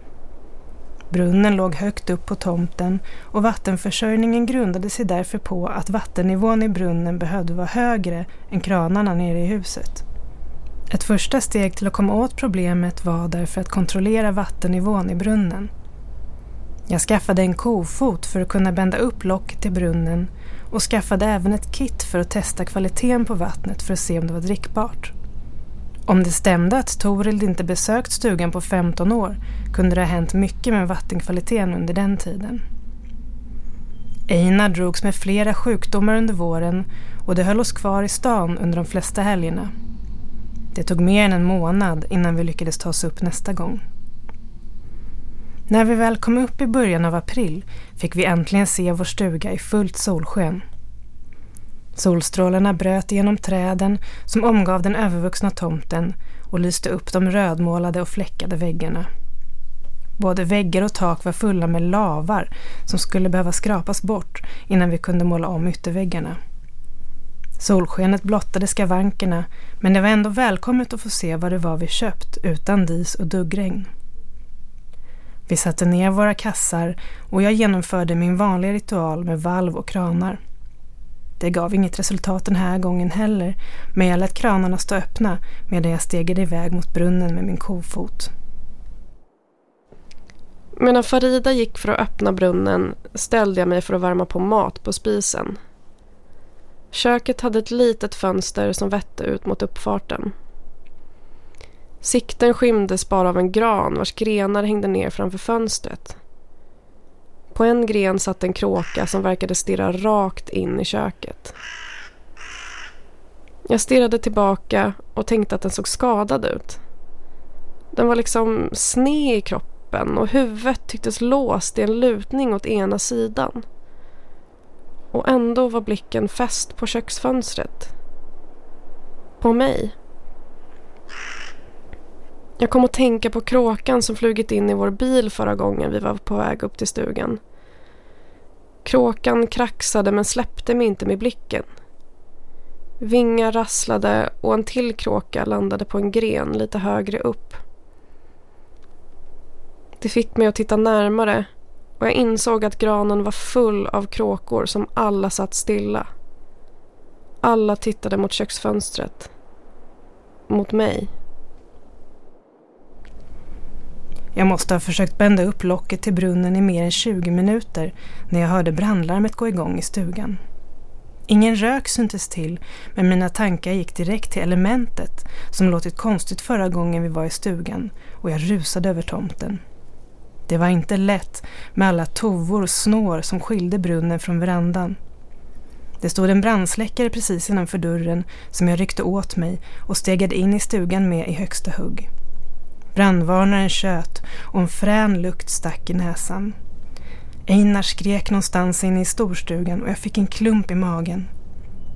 Brunnen låg högt upp på tomten och vattenförsörjningen grundade sig därför på att vattennivån i brunnen behövde vara högre än kranarna nere i huset. Ett första steg till att komma åt problemet var därför att kontrollera vattennivån i brunnen. Jag skaffade en kofot för att kunna bända upp locket till brunnen och skaffade även ett kit för att testa kvaliteten på vattnet för att se om det var drickbart. Om det stämde att Torild inte besökt stugan på 15 år kunde det ha hänt mycket med vattenkvaliteten under den tiden. Einar drogs med flera sjukdomar under våren och det höll oss kvar i stan under de flesta helgerna. Det tog mer än en månad innan vi lyckades ta oss upp nästa gång. När vi väl kom upp i början av april fick vi äntligen se vår stuga i fullt solsken. Solstrålarna bröt genom träden som omgav den övervuxna tomten och lyste upp de rödmålade och fläckade väggarna. Både väggar och tak var fulla med lavar som skulle behöva skrapas bort innan vi kunde måla om ytterväggarna. Solskenet blottade skavankerna men det var ändå välkommet att få se vad det var vi köpt utan dis och duggregn. Vi satte ner våra kassar och jag genomförde min vanliga ritual med valv och kranar. Det gav inget resultat den här gången heller, men jag lät kranarna stå öppna medan jag stegade iväg mot brunnen med min kofot. Medan Farida gick för att öppna brunnen ställde jag mig för att värma på mat på spisen. Köket hade ett litet fönster som vette ut mot uppfarten. Sikten skymdes bara av en gran vars grenar hängde ner framför fönstret. På en gren satt en kråka som verkade stirra rakt in i köket. Jag stirrade tillbaka och tänkte att den såg skadad ut. Den var liksom sned i kroppen och huvudet tycktes låst i en lutning åt ena sidan. Och ändå var blicken fäst på köksfönstret. På mig. Jag kom att tänka på kråkan som flugit in i vår bil förra gången vi var på väg upp till stugan. Kråkan kraxade men släppte mig inte med blicken. Vingar rasslade och en till kråka landade på en gren lite högre upp. Det fick mig att titta närmare och jag insåg att granen var full av kråkor som alla satt stilla. Alla tittade mot köksfönstret. Mot mig. Jag måste ha försökt bända upp locket till brunnen i mer än 20 minuter när jag hörde brandlarmet gå igång i stugan. Ingen rök syntes till men mina tankar gick direkt till elementet som låtit konstigt förra gången vi var i stugan och jag rusade över tomten. Det var inte lätt med alla tovor och snår som skilde brunnen från verandan. Det stod en brandsläckare precis innanför dörren som jag ryckte åt mig och stegade in i stugan med i högsta hugg. Brandvarnaren tjöt och en frän lukt stack i näsan. Einar skrek någonstans inne i storstugan och jag fick en klump i magen.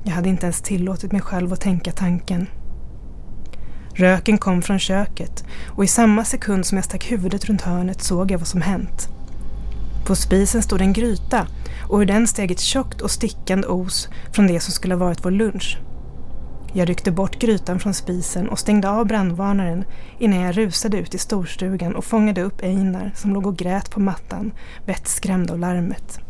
Jag hade inte ens tillåtit mig själv att tänka tanken. Röken kom från köket och i samma sekund som jag stack huvudet runt hörnet såg jag vad som hänt. På spisen stod en gryta och ur den steg ett tjockt och stickande os från det som skulle ha varit vår lunch. Jag ryckte bort grytan från spisen och stängde av brandvarnaren innan jag rusade ut i storstugan och fångade upp Einar som låg och grät på mattan, vettskrämd av larmet.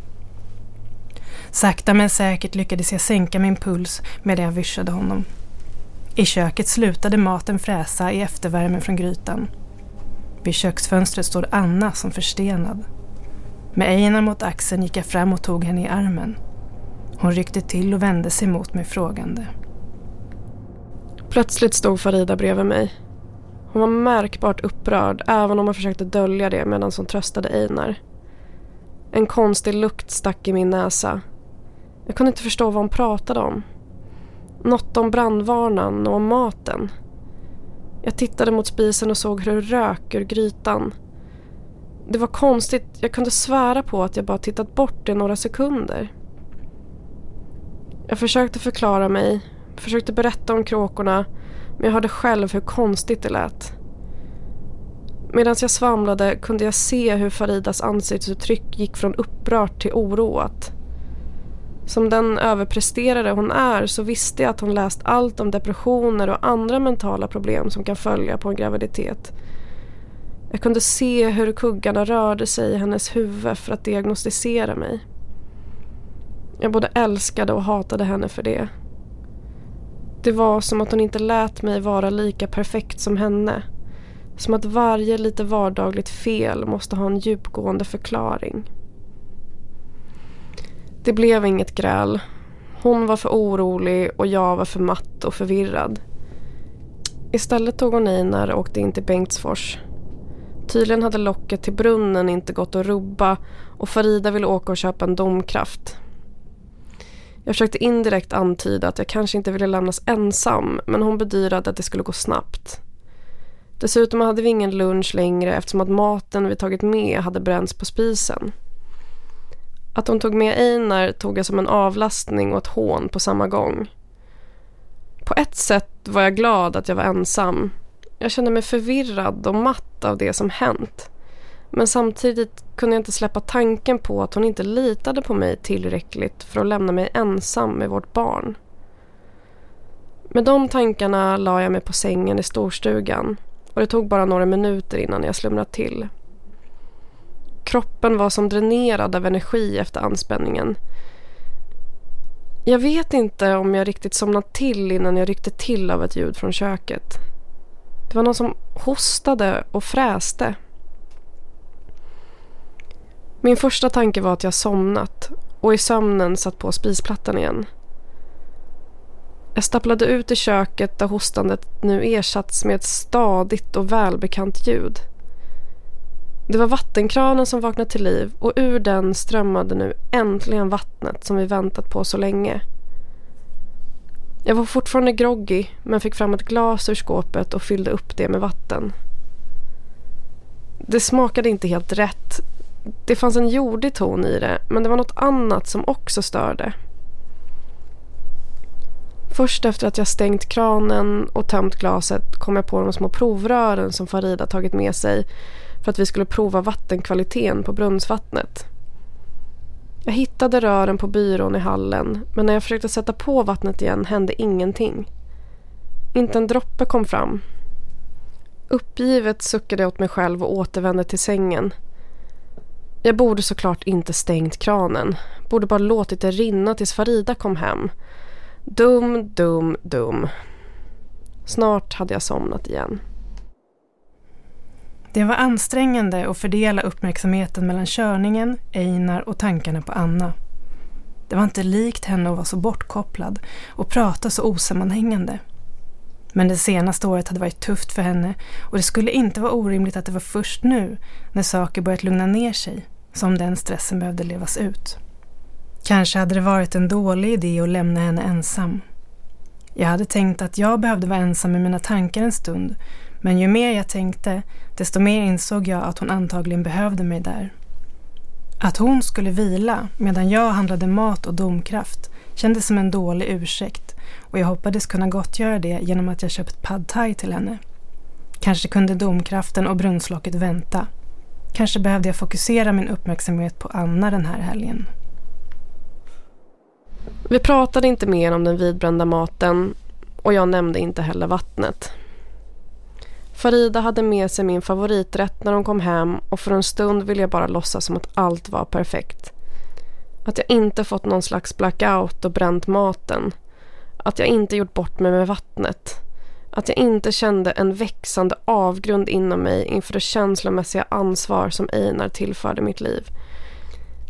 Sakta men säkert lyckades jag sänka min puls medan jag vyssade honom. I köket slutade maten fräsa i eftervärmen från grytan. Vid köksfönstret stod Anna som förstenad. Med Einar mot axeln gick jag fram och tog henne i armen. Hon ryckte till och vände sig mot mig frågande. Plötsligt stod Farida bredvid mig. Hon var märkbart upprörd även om hon försökte dölja det medan hon tröstade Einar. En konstig lukt stack i min näsa. Jag kunde inte förstå vad hon pratade om. Något om brandvarnan och om maten. Jag tittade mot spisen och såg hur det rök ur grytan. Det var konstigt, jag kunde svära på att jag bara tittat bort i några sekunder. Jag försökte förklara mig försökte berätta om kråkorna men jag hörde själv hur konstigt det lät. Medan jag svamlade kunde jag se hur Faridas ansiktsuttryck gick från upprört till oroat. Som den överpresterare hon är så visste jag att hon läst allt om depressioner och andra mentala problem som kan följa på en graviditet. Jag kunde se hur kuggarna rörde sig i hennes huvud för att diagnostisera mig. Jag både älskade och hatade henne för det. Det var som att hon inte lät mig vara lika perfekt som henne. Som att varje lite vardagligt fel måste ha en djupgående förklaring. Det blev inget gräl. Hon var för orolig och jag var för matt och förvirrad. Istället tog hon Einar och åkte in till Bengtsfors. Tydligen hade locket till brunnen inte gått att rubba och Farida ville åka och köpa en domkraft. Jag försökte indirekt antyda att jag kanske inte ville lämnas ensam men hon bedyrade att det skulle gå snabbt. Dessutom hade vi ingen lunch längre eftersom att maten vi tagit med hade bränts på spisen. Att hon tog med Einar tog jag som en avlastning och ett hån på samma gång. På ett sätt var jag glad att jag var ensam. Jag kände mig förvirrad och matt av det som hänt. Men samtidigt kunde jag inte släppa tanken på att hon inte litade på mig tillräckligt för att lämna mig ensam med vårt barn. Med de tankarna la jag mig på sängen i storstugan och det tog bara några minuter innan jag slumrade till. Kroppen var som dränerad av energi efter anspänningen. Jag vet inte om jag riktigt somnat till innan jag ryckte till av ett ljud från köket. Det var någon som hostade och fräste. Min första tanke var att jag somnat och i sömnen satt på spisplattan igen. Jag stapplade ut i köket där hostandet nu ersatts med ett stadigt och välbekant ljud. Det var vattenkranen som vaknade till liv och ur den strömmade nu äntligen vattnet som vi väntat på så länge. Jag var fortfarande groggy men fick fram ett glas ur skåpet och fyllde upp det med vatten. Det smakade inte helt rätt. Det fanns en jordig ton i det men det var något annat som också störde. Först efter att jag stängt kranen och tömt glaset kom jag på de små provrören som Farida tagit med sig för att vi skulle prova vattenkvaliteten på brunnsvattnet. Jag hittade rören på byrån i hallen men när jag försökte sätta på vattnet igen hände ingenting. Inte en droppe kom fram. Uppgivet suckade jag åt mig själv och återvände till sängen. Jag borde såklart inte stängt kranen. Borde bara låtit det rinna tills Farida kom hem. Dum, dum, dum. Snart hade jag somnat igen. Det var ansträngande att fördela uppmärksamheten mellan körningen, Einar och tankarna på Anna. Det var inte likt henne att vara så bortkopplad och prata så osammanhängande. Men det senaste året hade varit tufft för henne och det skulle inte vara orimligt att det var först nu, när saker börjat lugna ner sig, som den stressen behövde levas ut. Kanske hade det varit en dålig idé att lämna henne ensam. Jag hade tänkt att jag behövde vara ensam med mina tankar en stund men ju mer jag tänkte, desto mer insåg jag att hon antagligen behövde mig där. Att hon skulle vila medan jag handlade mat och domkraft kändes som en dålig ursäkt och jag hoppades kunna gottgöra det genom att jag köpt pad thai till henne. Kanske kunde domkraften och brunnslocket vänta. Kanske behövde jag fokusera min uppmärksamhet på Anna den här helgen. Vi pratade inte mer om den vidbrända maten och jag nämnde inte heller vattnet. Farida hade med sig min favoriträtt när hon kom hem och för en stund ville jag bara låtsas som att allt var perfekt. Att jag inte fått någon slags blackout och bränt maten. Att jag inte gjort bort mig med vattnet. Att jag inte kände en växande avgrund inom mig inför det känslomässiga ansvar som Einar tillförde mitt liv.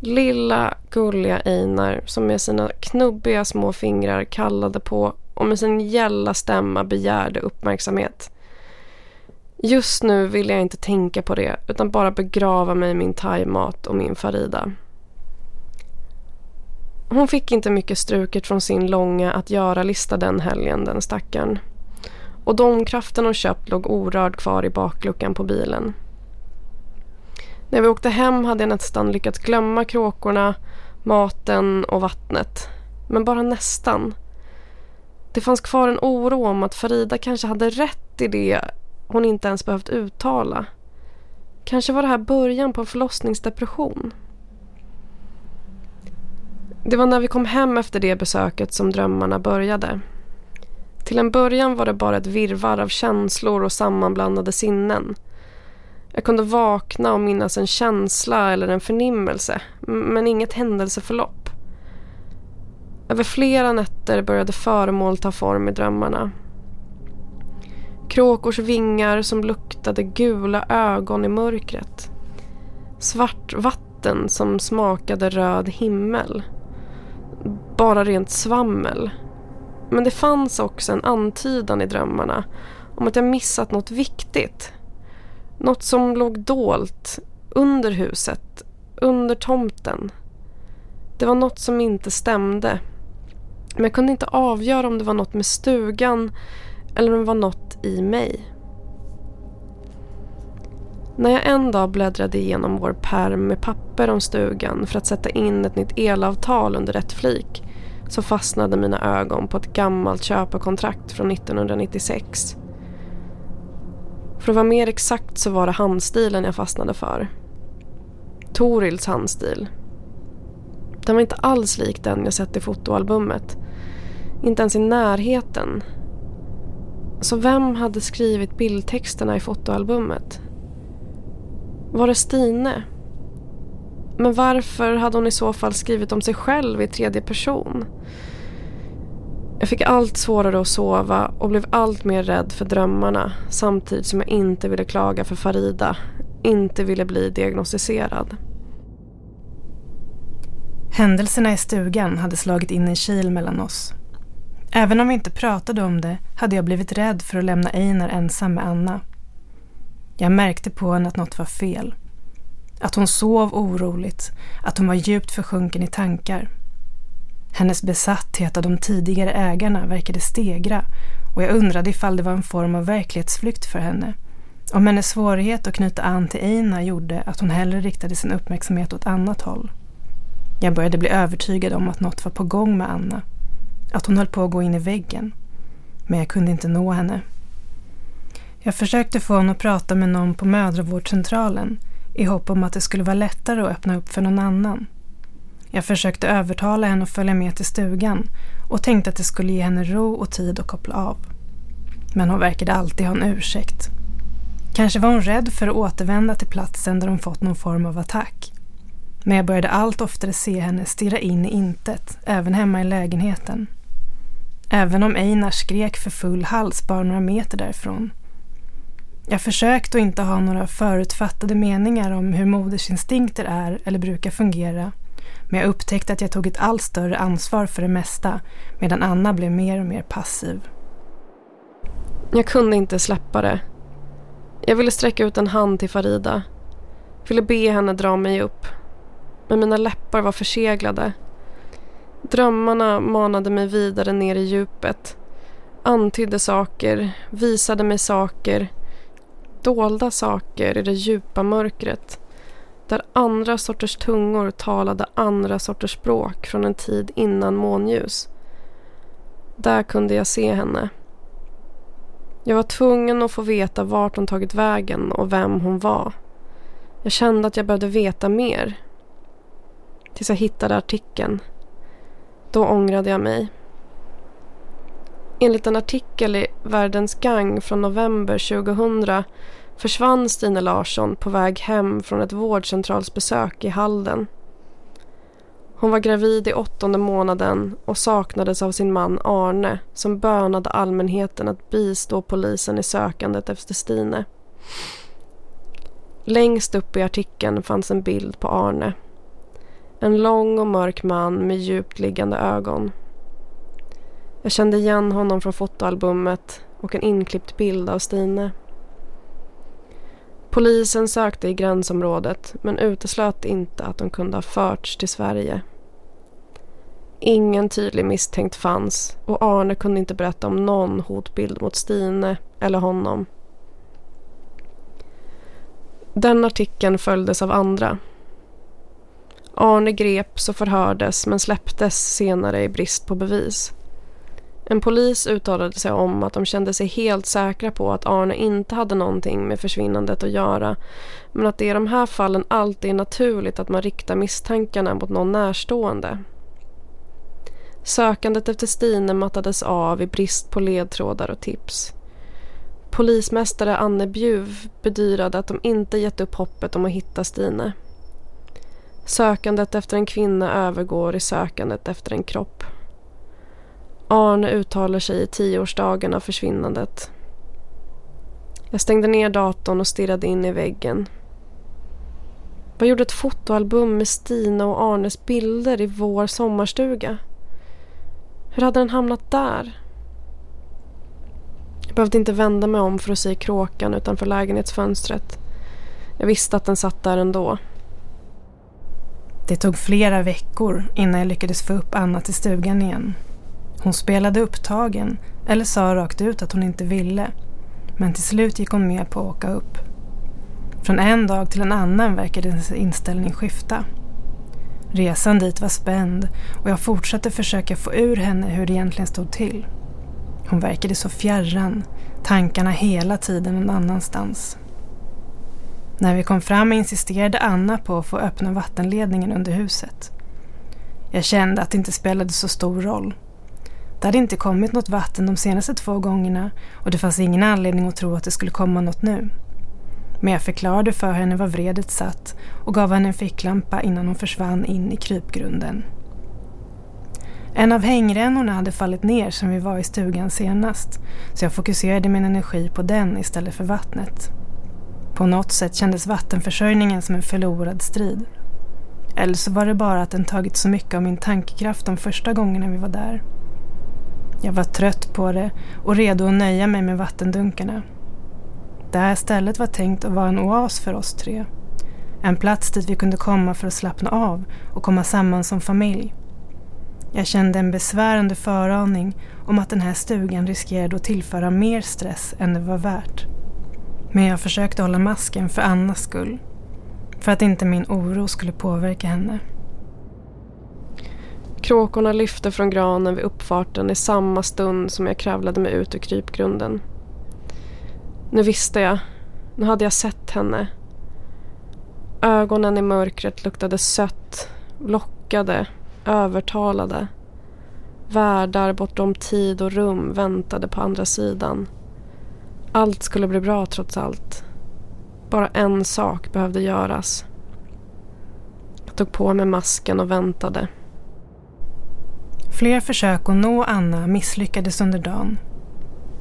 Lilla gulliga Einar som med sina knubbiga små fingrar kallade på och med sin gälla stämma begärde uppmärksamhet. Just nu vill jag inte tänka på det utan bara begrava mig i min thaimat och min Farida. Hon fick inte mycket struket från sin långa att göra-lista den helgen, den stackaren. Och domkraften hon köpt låg orörd kvar i bakluckan på bilen. När vi åkte hem hade jag nästan lyckats glömma kråkorna, maten och vattnet. Men bara nästan. Det fanns kvar en oro om att Farida kanske hade rätt i det hon inte ens behövt uttala. Kanske var det här början på en förlossningsdepression. Det var när vi kom hem efter det besöket som drömmarna började. Till en början var det bara ett virvar av känslor och sammanblandade sinnen. Jag kunde vakna och minnas en känsla eller en förnimmelse, men inget händelseförlopp. Över flera nätter började föremål ta form i drömmarna. Kråkors vingar som luktade gula ögon i mörkret. Svart vatten som smakade röd himmel. Bara rent svammel. Men det fanns också en antydan i drömmarna om att jag missat något viktigt. Något som låg dolt under huset, under tomten. Det var något som inte stämde. Men jag kunde inte avgöra om det var något med stugan eller om det var något i mig. När jag en dag bläddrade igenom vår perm med papper om stugan för att sätta in ett nytt elavtal under rätt flik så fastnade mina ögon på ett gammalt köpekontrakt från 1996. För att vara mer exakt så var det handstilen jag fastnade för. Torils handstil. Den var inte alls lik den jag sett i fotoalbumet. Inte ens i närheten. Så vem hade skrivit bildtexterna i fotoalbumet? Var det Stine? Men varför hade hon i så fall skrivit om sig själv i tredje person? Jag fick allt svårare att sova och blev allt mer rädd för drömmarna samtidigt som jag inte ville klaga för Farida, inte ville bli diagnostiserad. Händelserna i stugan hade slagit in en kil mellan oss. Även om vi inte pratade om det hade jag blivit rädd för att lämna Einar ensam med Anna. Jag märkte på henne att något var fel. Att hon sov oroligt, att hon var djupt försjunken i tankar. Hennes besatthet av de tidigare ägarna verkade stegra och jag undrade ifall det var en form av verklighetsflykt för henne. Om hennes svårighet att knyta an till Eina gjorde att hon hellre riktade sin uppmärksamhet åt annat håll. Jag började bli övertygad om att något var på gång med Anna. Att hon höll på att gå in i väggen. Men jag kunde inte nå henne. Jag försökte få henne att prata med någon på mödravårdscentralen i hopp om att det skulle vara lättare att öppna upp för någon annan. Jag försökte övertala henne att följa med till stugan och tänkte att det skulle ge henne ro och tid att koppla av. Men hon verkade alltid ha en ursäkt. Kanske var hon rädd för att återvända till platsen där hon fått någon form av attack. Men jag började allt oftare se henne stirra in i intet, även hemma i lägenheten. Även om Einar skrek för full hals bara några meter därifrån. Jag försökte att inte ha några förutfattade meningar om hur modersinstinkter är eller brukar fungera. Men jag upptäckte att jag tog ett allt större ansvar för det mesta medan Anna blev mer och mer passiv. Jag kunde inte släppa det. Jag ville sträcka ut en hand till Farida. Ville be henne dra mig upp. Men mina läppar var förseglade. Drömmarna manade mig vidare ner i djupet. Antydde saker, visade mig saker. Dolda saker i det djupa mörkret. Där andra sorters tungor talade andra sorters språk från en tid innan månljus. Där kunde jag se henne. Jag var tvungen att få veta vart hon tagit vägen och vem hon var. Jag kände att jag behövde veta mer. Tills jag hittade artikeln. Då ångrade jag mig. Enligt en artikel i Världens Gang från november 2000 försvann Stina Larsson på väg hem från ett vårdcentralsbesök i Halden. Hon var gravid i åttonde månaden och saknades av sin man Arne som bönade allmänheten att bistå polisen i sökandet efter Stine. Längst upp i artikeln fanns en bild på Arne. En lång och mörk man med djupt liggande ögon. Jag kände igen honom från fotoalbumet och en inklippt bild av Stine. Polisen sökte i gränsområdet men uteslöt inte att de kunde ha förts till Sverige. Ingen tydlig misstänkt fanns och Arne kunde inte berätta om någon hotbild mot Stine eller honom. Den artikeln följdes av andra. Arne greps och förhördes men släpptes senare i brist på bevis. En polis uttalade sig om att de kände sig helt säkra på att Arne inte hade någonting med försvinnandet att göra men att det i de här fallen alltid är naturligt att man riktar misstankarna mot någon närstående. Sökandet efter Stine mattades av i brist på ledtrådar och tips. Polismästare Anne Bjuv bedyrade att de inte gett upp hoppet om att hitta Stine. Sökandet efter en kvinna övergår i sökandet efter en kropp. Arne uttalar sig i tioårsdagen av försvinnandet. Jag stängde ner datorn och stirrade in i väggen. Vad gjorde ett fotoalbum med Stina och Arnes bilder i vår sommarstuga? Hur hade den hamnat där? Jag behövde inte vända mig om för att se kråkan utanför lägenhetsfönstret. Jag visste att den satt där ändå. Det tog flera veckor innan jag lyckades få upp Anna till stugan igen. Hon spelade upptagen eller sa rakt ut att hon inte ville. Men till slut gick hon med på att åka upp. Från en dag till en annan verkade hennes inställning skifta. Resan dit var spänd och jag fortsatte försöka få ur henne hur det egentligen stod till. Hon verkade så fjärran, tankarna hela tiden någon annanstans. När vi kom fram insisterade Anna på att få öppna vattenledningen under huset. Jag kände att det inte spelade så stor roll. Det hade inte kommit något vatten de senaste två gångerna och det fanns ingen anledning att tro att det skulle komma något nu. Men jag förklarade för henne var vredet satt och gav henne en ficklampa innan hon försvann in i krypgrunden. En av hängrännorna hade fallit ner som vi var i stugan senast så jag fokuserade min energi på den istället för vattnet. På något sätt kändes vattenförsörjningen som en förlorad strid. Eller så var det bara att den tagit så mycket av min tankekraft de första gångerna vi var där. Jag var trött på det och redo att nöja mig med vattendunkarna. Det här stället var tänkt att vara en oas för oss tre. En plats dit vi kunde komma för att slappna av och komma samman som familj. Jag kände en besvärande föraning om att den här stugan riskerade att tillföra mer stress än det var värt. Men jag försökte hålla masken för Annas skull. För att inte min oro skulle påverka henne. Kråkorna lyfte från granen vid uppfarten i samma stund som jag kravlade mig ut ur krypgrunden. Nu visste jag. Nu hade jag sett henne. Ögonen i mörkret luktade sött, lockade, övertalade. Världar bortom tid och rum väntade på andra sidan. Allt skulle bli bra trots allt. Bara en sak behövde göras. Jag tog på mig masken och väntade. Fler försök att nå Anna misslyckades under dagen.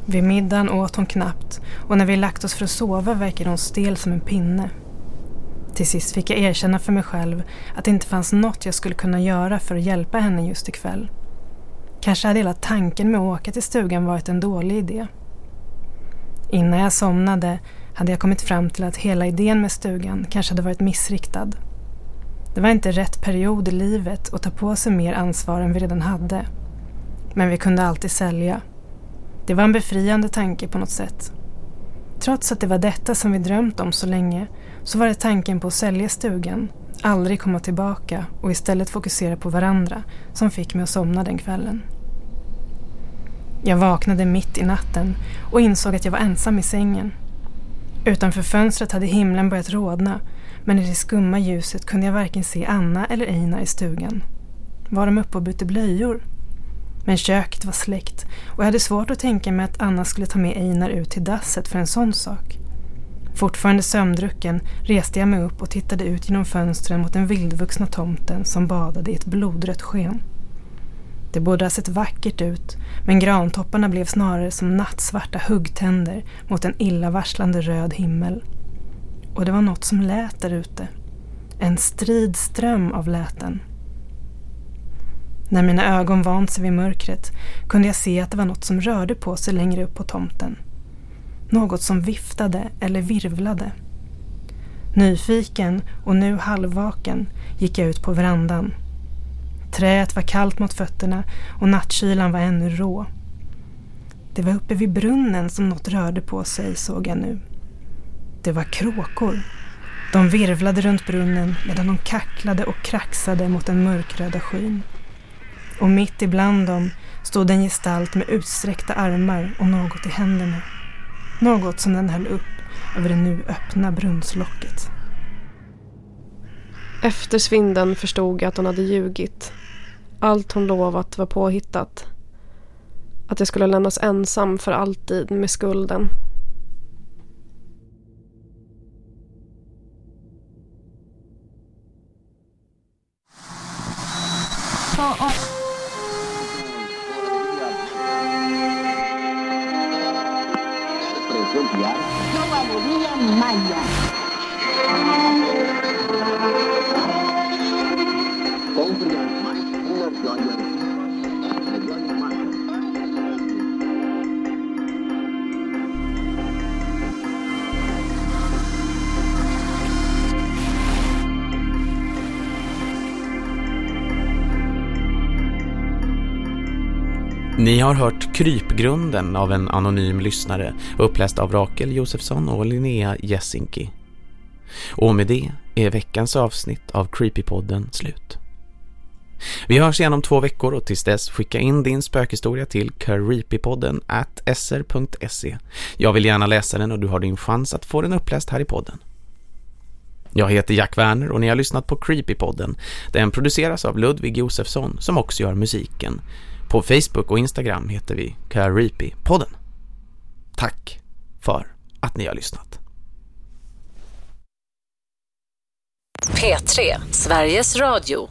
Vid middagen åt hon knappt och när vi lagt oss för att sova verkade hon stel som en pinne. Till sist fick jag erkänna för mig själv att det inte fanns något jag skulle kunna göra för att hjälpa henne just ikväll. Kanske hade hela tanken med att åka till stugan varit en dålig idé. Innan jag somnade hade jag kommit fram till att hela idén med stugan kanske hade varit missriktad. Det var inte rätt period i livet att ta på sig mer ansvar än vi redan hade. Men vi kunde alltid sälja. Det var en befriande tanke på något sätt. Trots att det var detta som vi drömt om så länge så var det tanken på att sälja stugan, aldrig komma tillbaka och istället fokusera på varandra som fick mig att somna den kvällen. Jag vaknade mitt i natten och insåg att jag var ensam i sängen. Utanför fönstret hade himlen börjat rådna men i det skumma ljuset kunde jag varken se Anna eller Einar i stugan. Var de uppe och bytte blöjor? Men köket var släckt och jag hade svårt att tänka mig att Anna skulle ta med Einar ut till dasset för en sån sak. Fortfarande sömndrucken reste jag mig upp och tittade ut genom fönstren mot den vildvuxna tomten som badade i ett blodrött sken. Det borde ha sett vackert ut, men grantopparna blev snarare som nattsvarta huggtänder mot en illavarslande röd himmel. Och det var något som lät där ute. En strid ström av läten. När mina ögon vant sig vid mörkret kunde jag se att det var något som rörde på sig längre upp på tomten. Något som viftade eller virvlade. Nyfiken och nu halvvaken gick jag ut på verandan. Träet var kallt mot fötterna och nattkylan var ännu rå. Det var uppe vid brunnen som något rörde på sig såg jag nu. Det var kråkor. De virvlade runt brunnen medan de kacklade och kraxade mot den mörkröda skyn. Och mitt ibland dem stod en gestalt med utsträckta armar och något i händerna. Något som den höll upp över det nu öppna brunnslocket. Efter svinden förstod jag att hon hade ljugit. Allt hon lovat var påhittat. Att jag skulle lämnas ensam för alltid med skulden. Ni har hört Krypgrunden av en anonym lyssnare uppläst av Rakel Josefsson och Linnea Jessinki. Och med det är veckans avsnitt av Creepypodden slut. Vi hörs igen om två veckor och tills dess skicka in din spökhistoria till creepypodden at sr.se. Jag vill gärna läsa den och du har din chans att få den uppläst här i podden. Jag heter Jack Werner och ni har lyssnat på Creepypodden. Den produceras av Ludvig Josefsson som också gör musiken. På Facebook och Instagram heter vi Careepy-podden. Tack för att ni har lyssnat. P3, Sveriges Radio.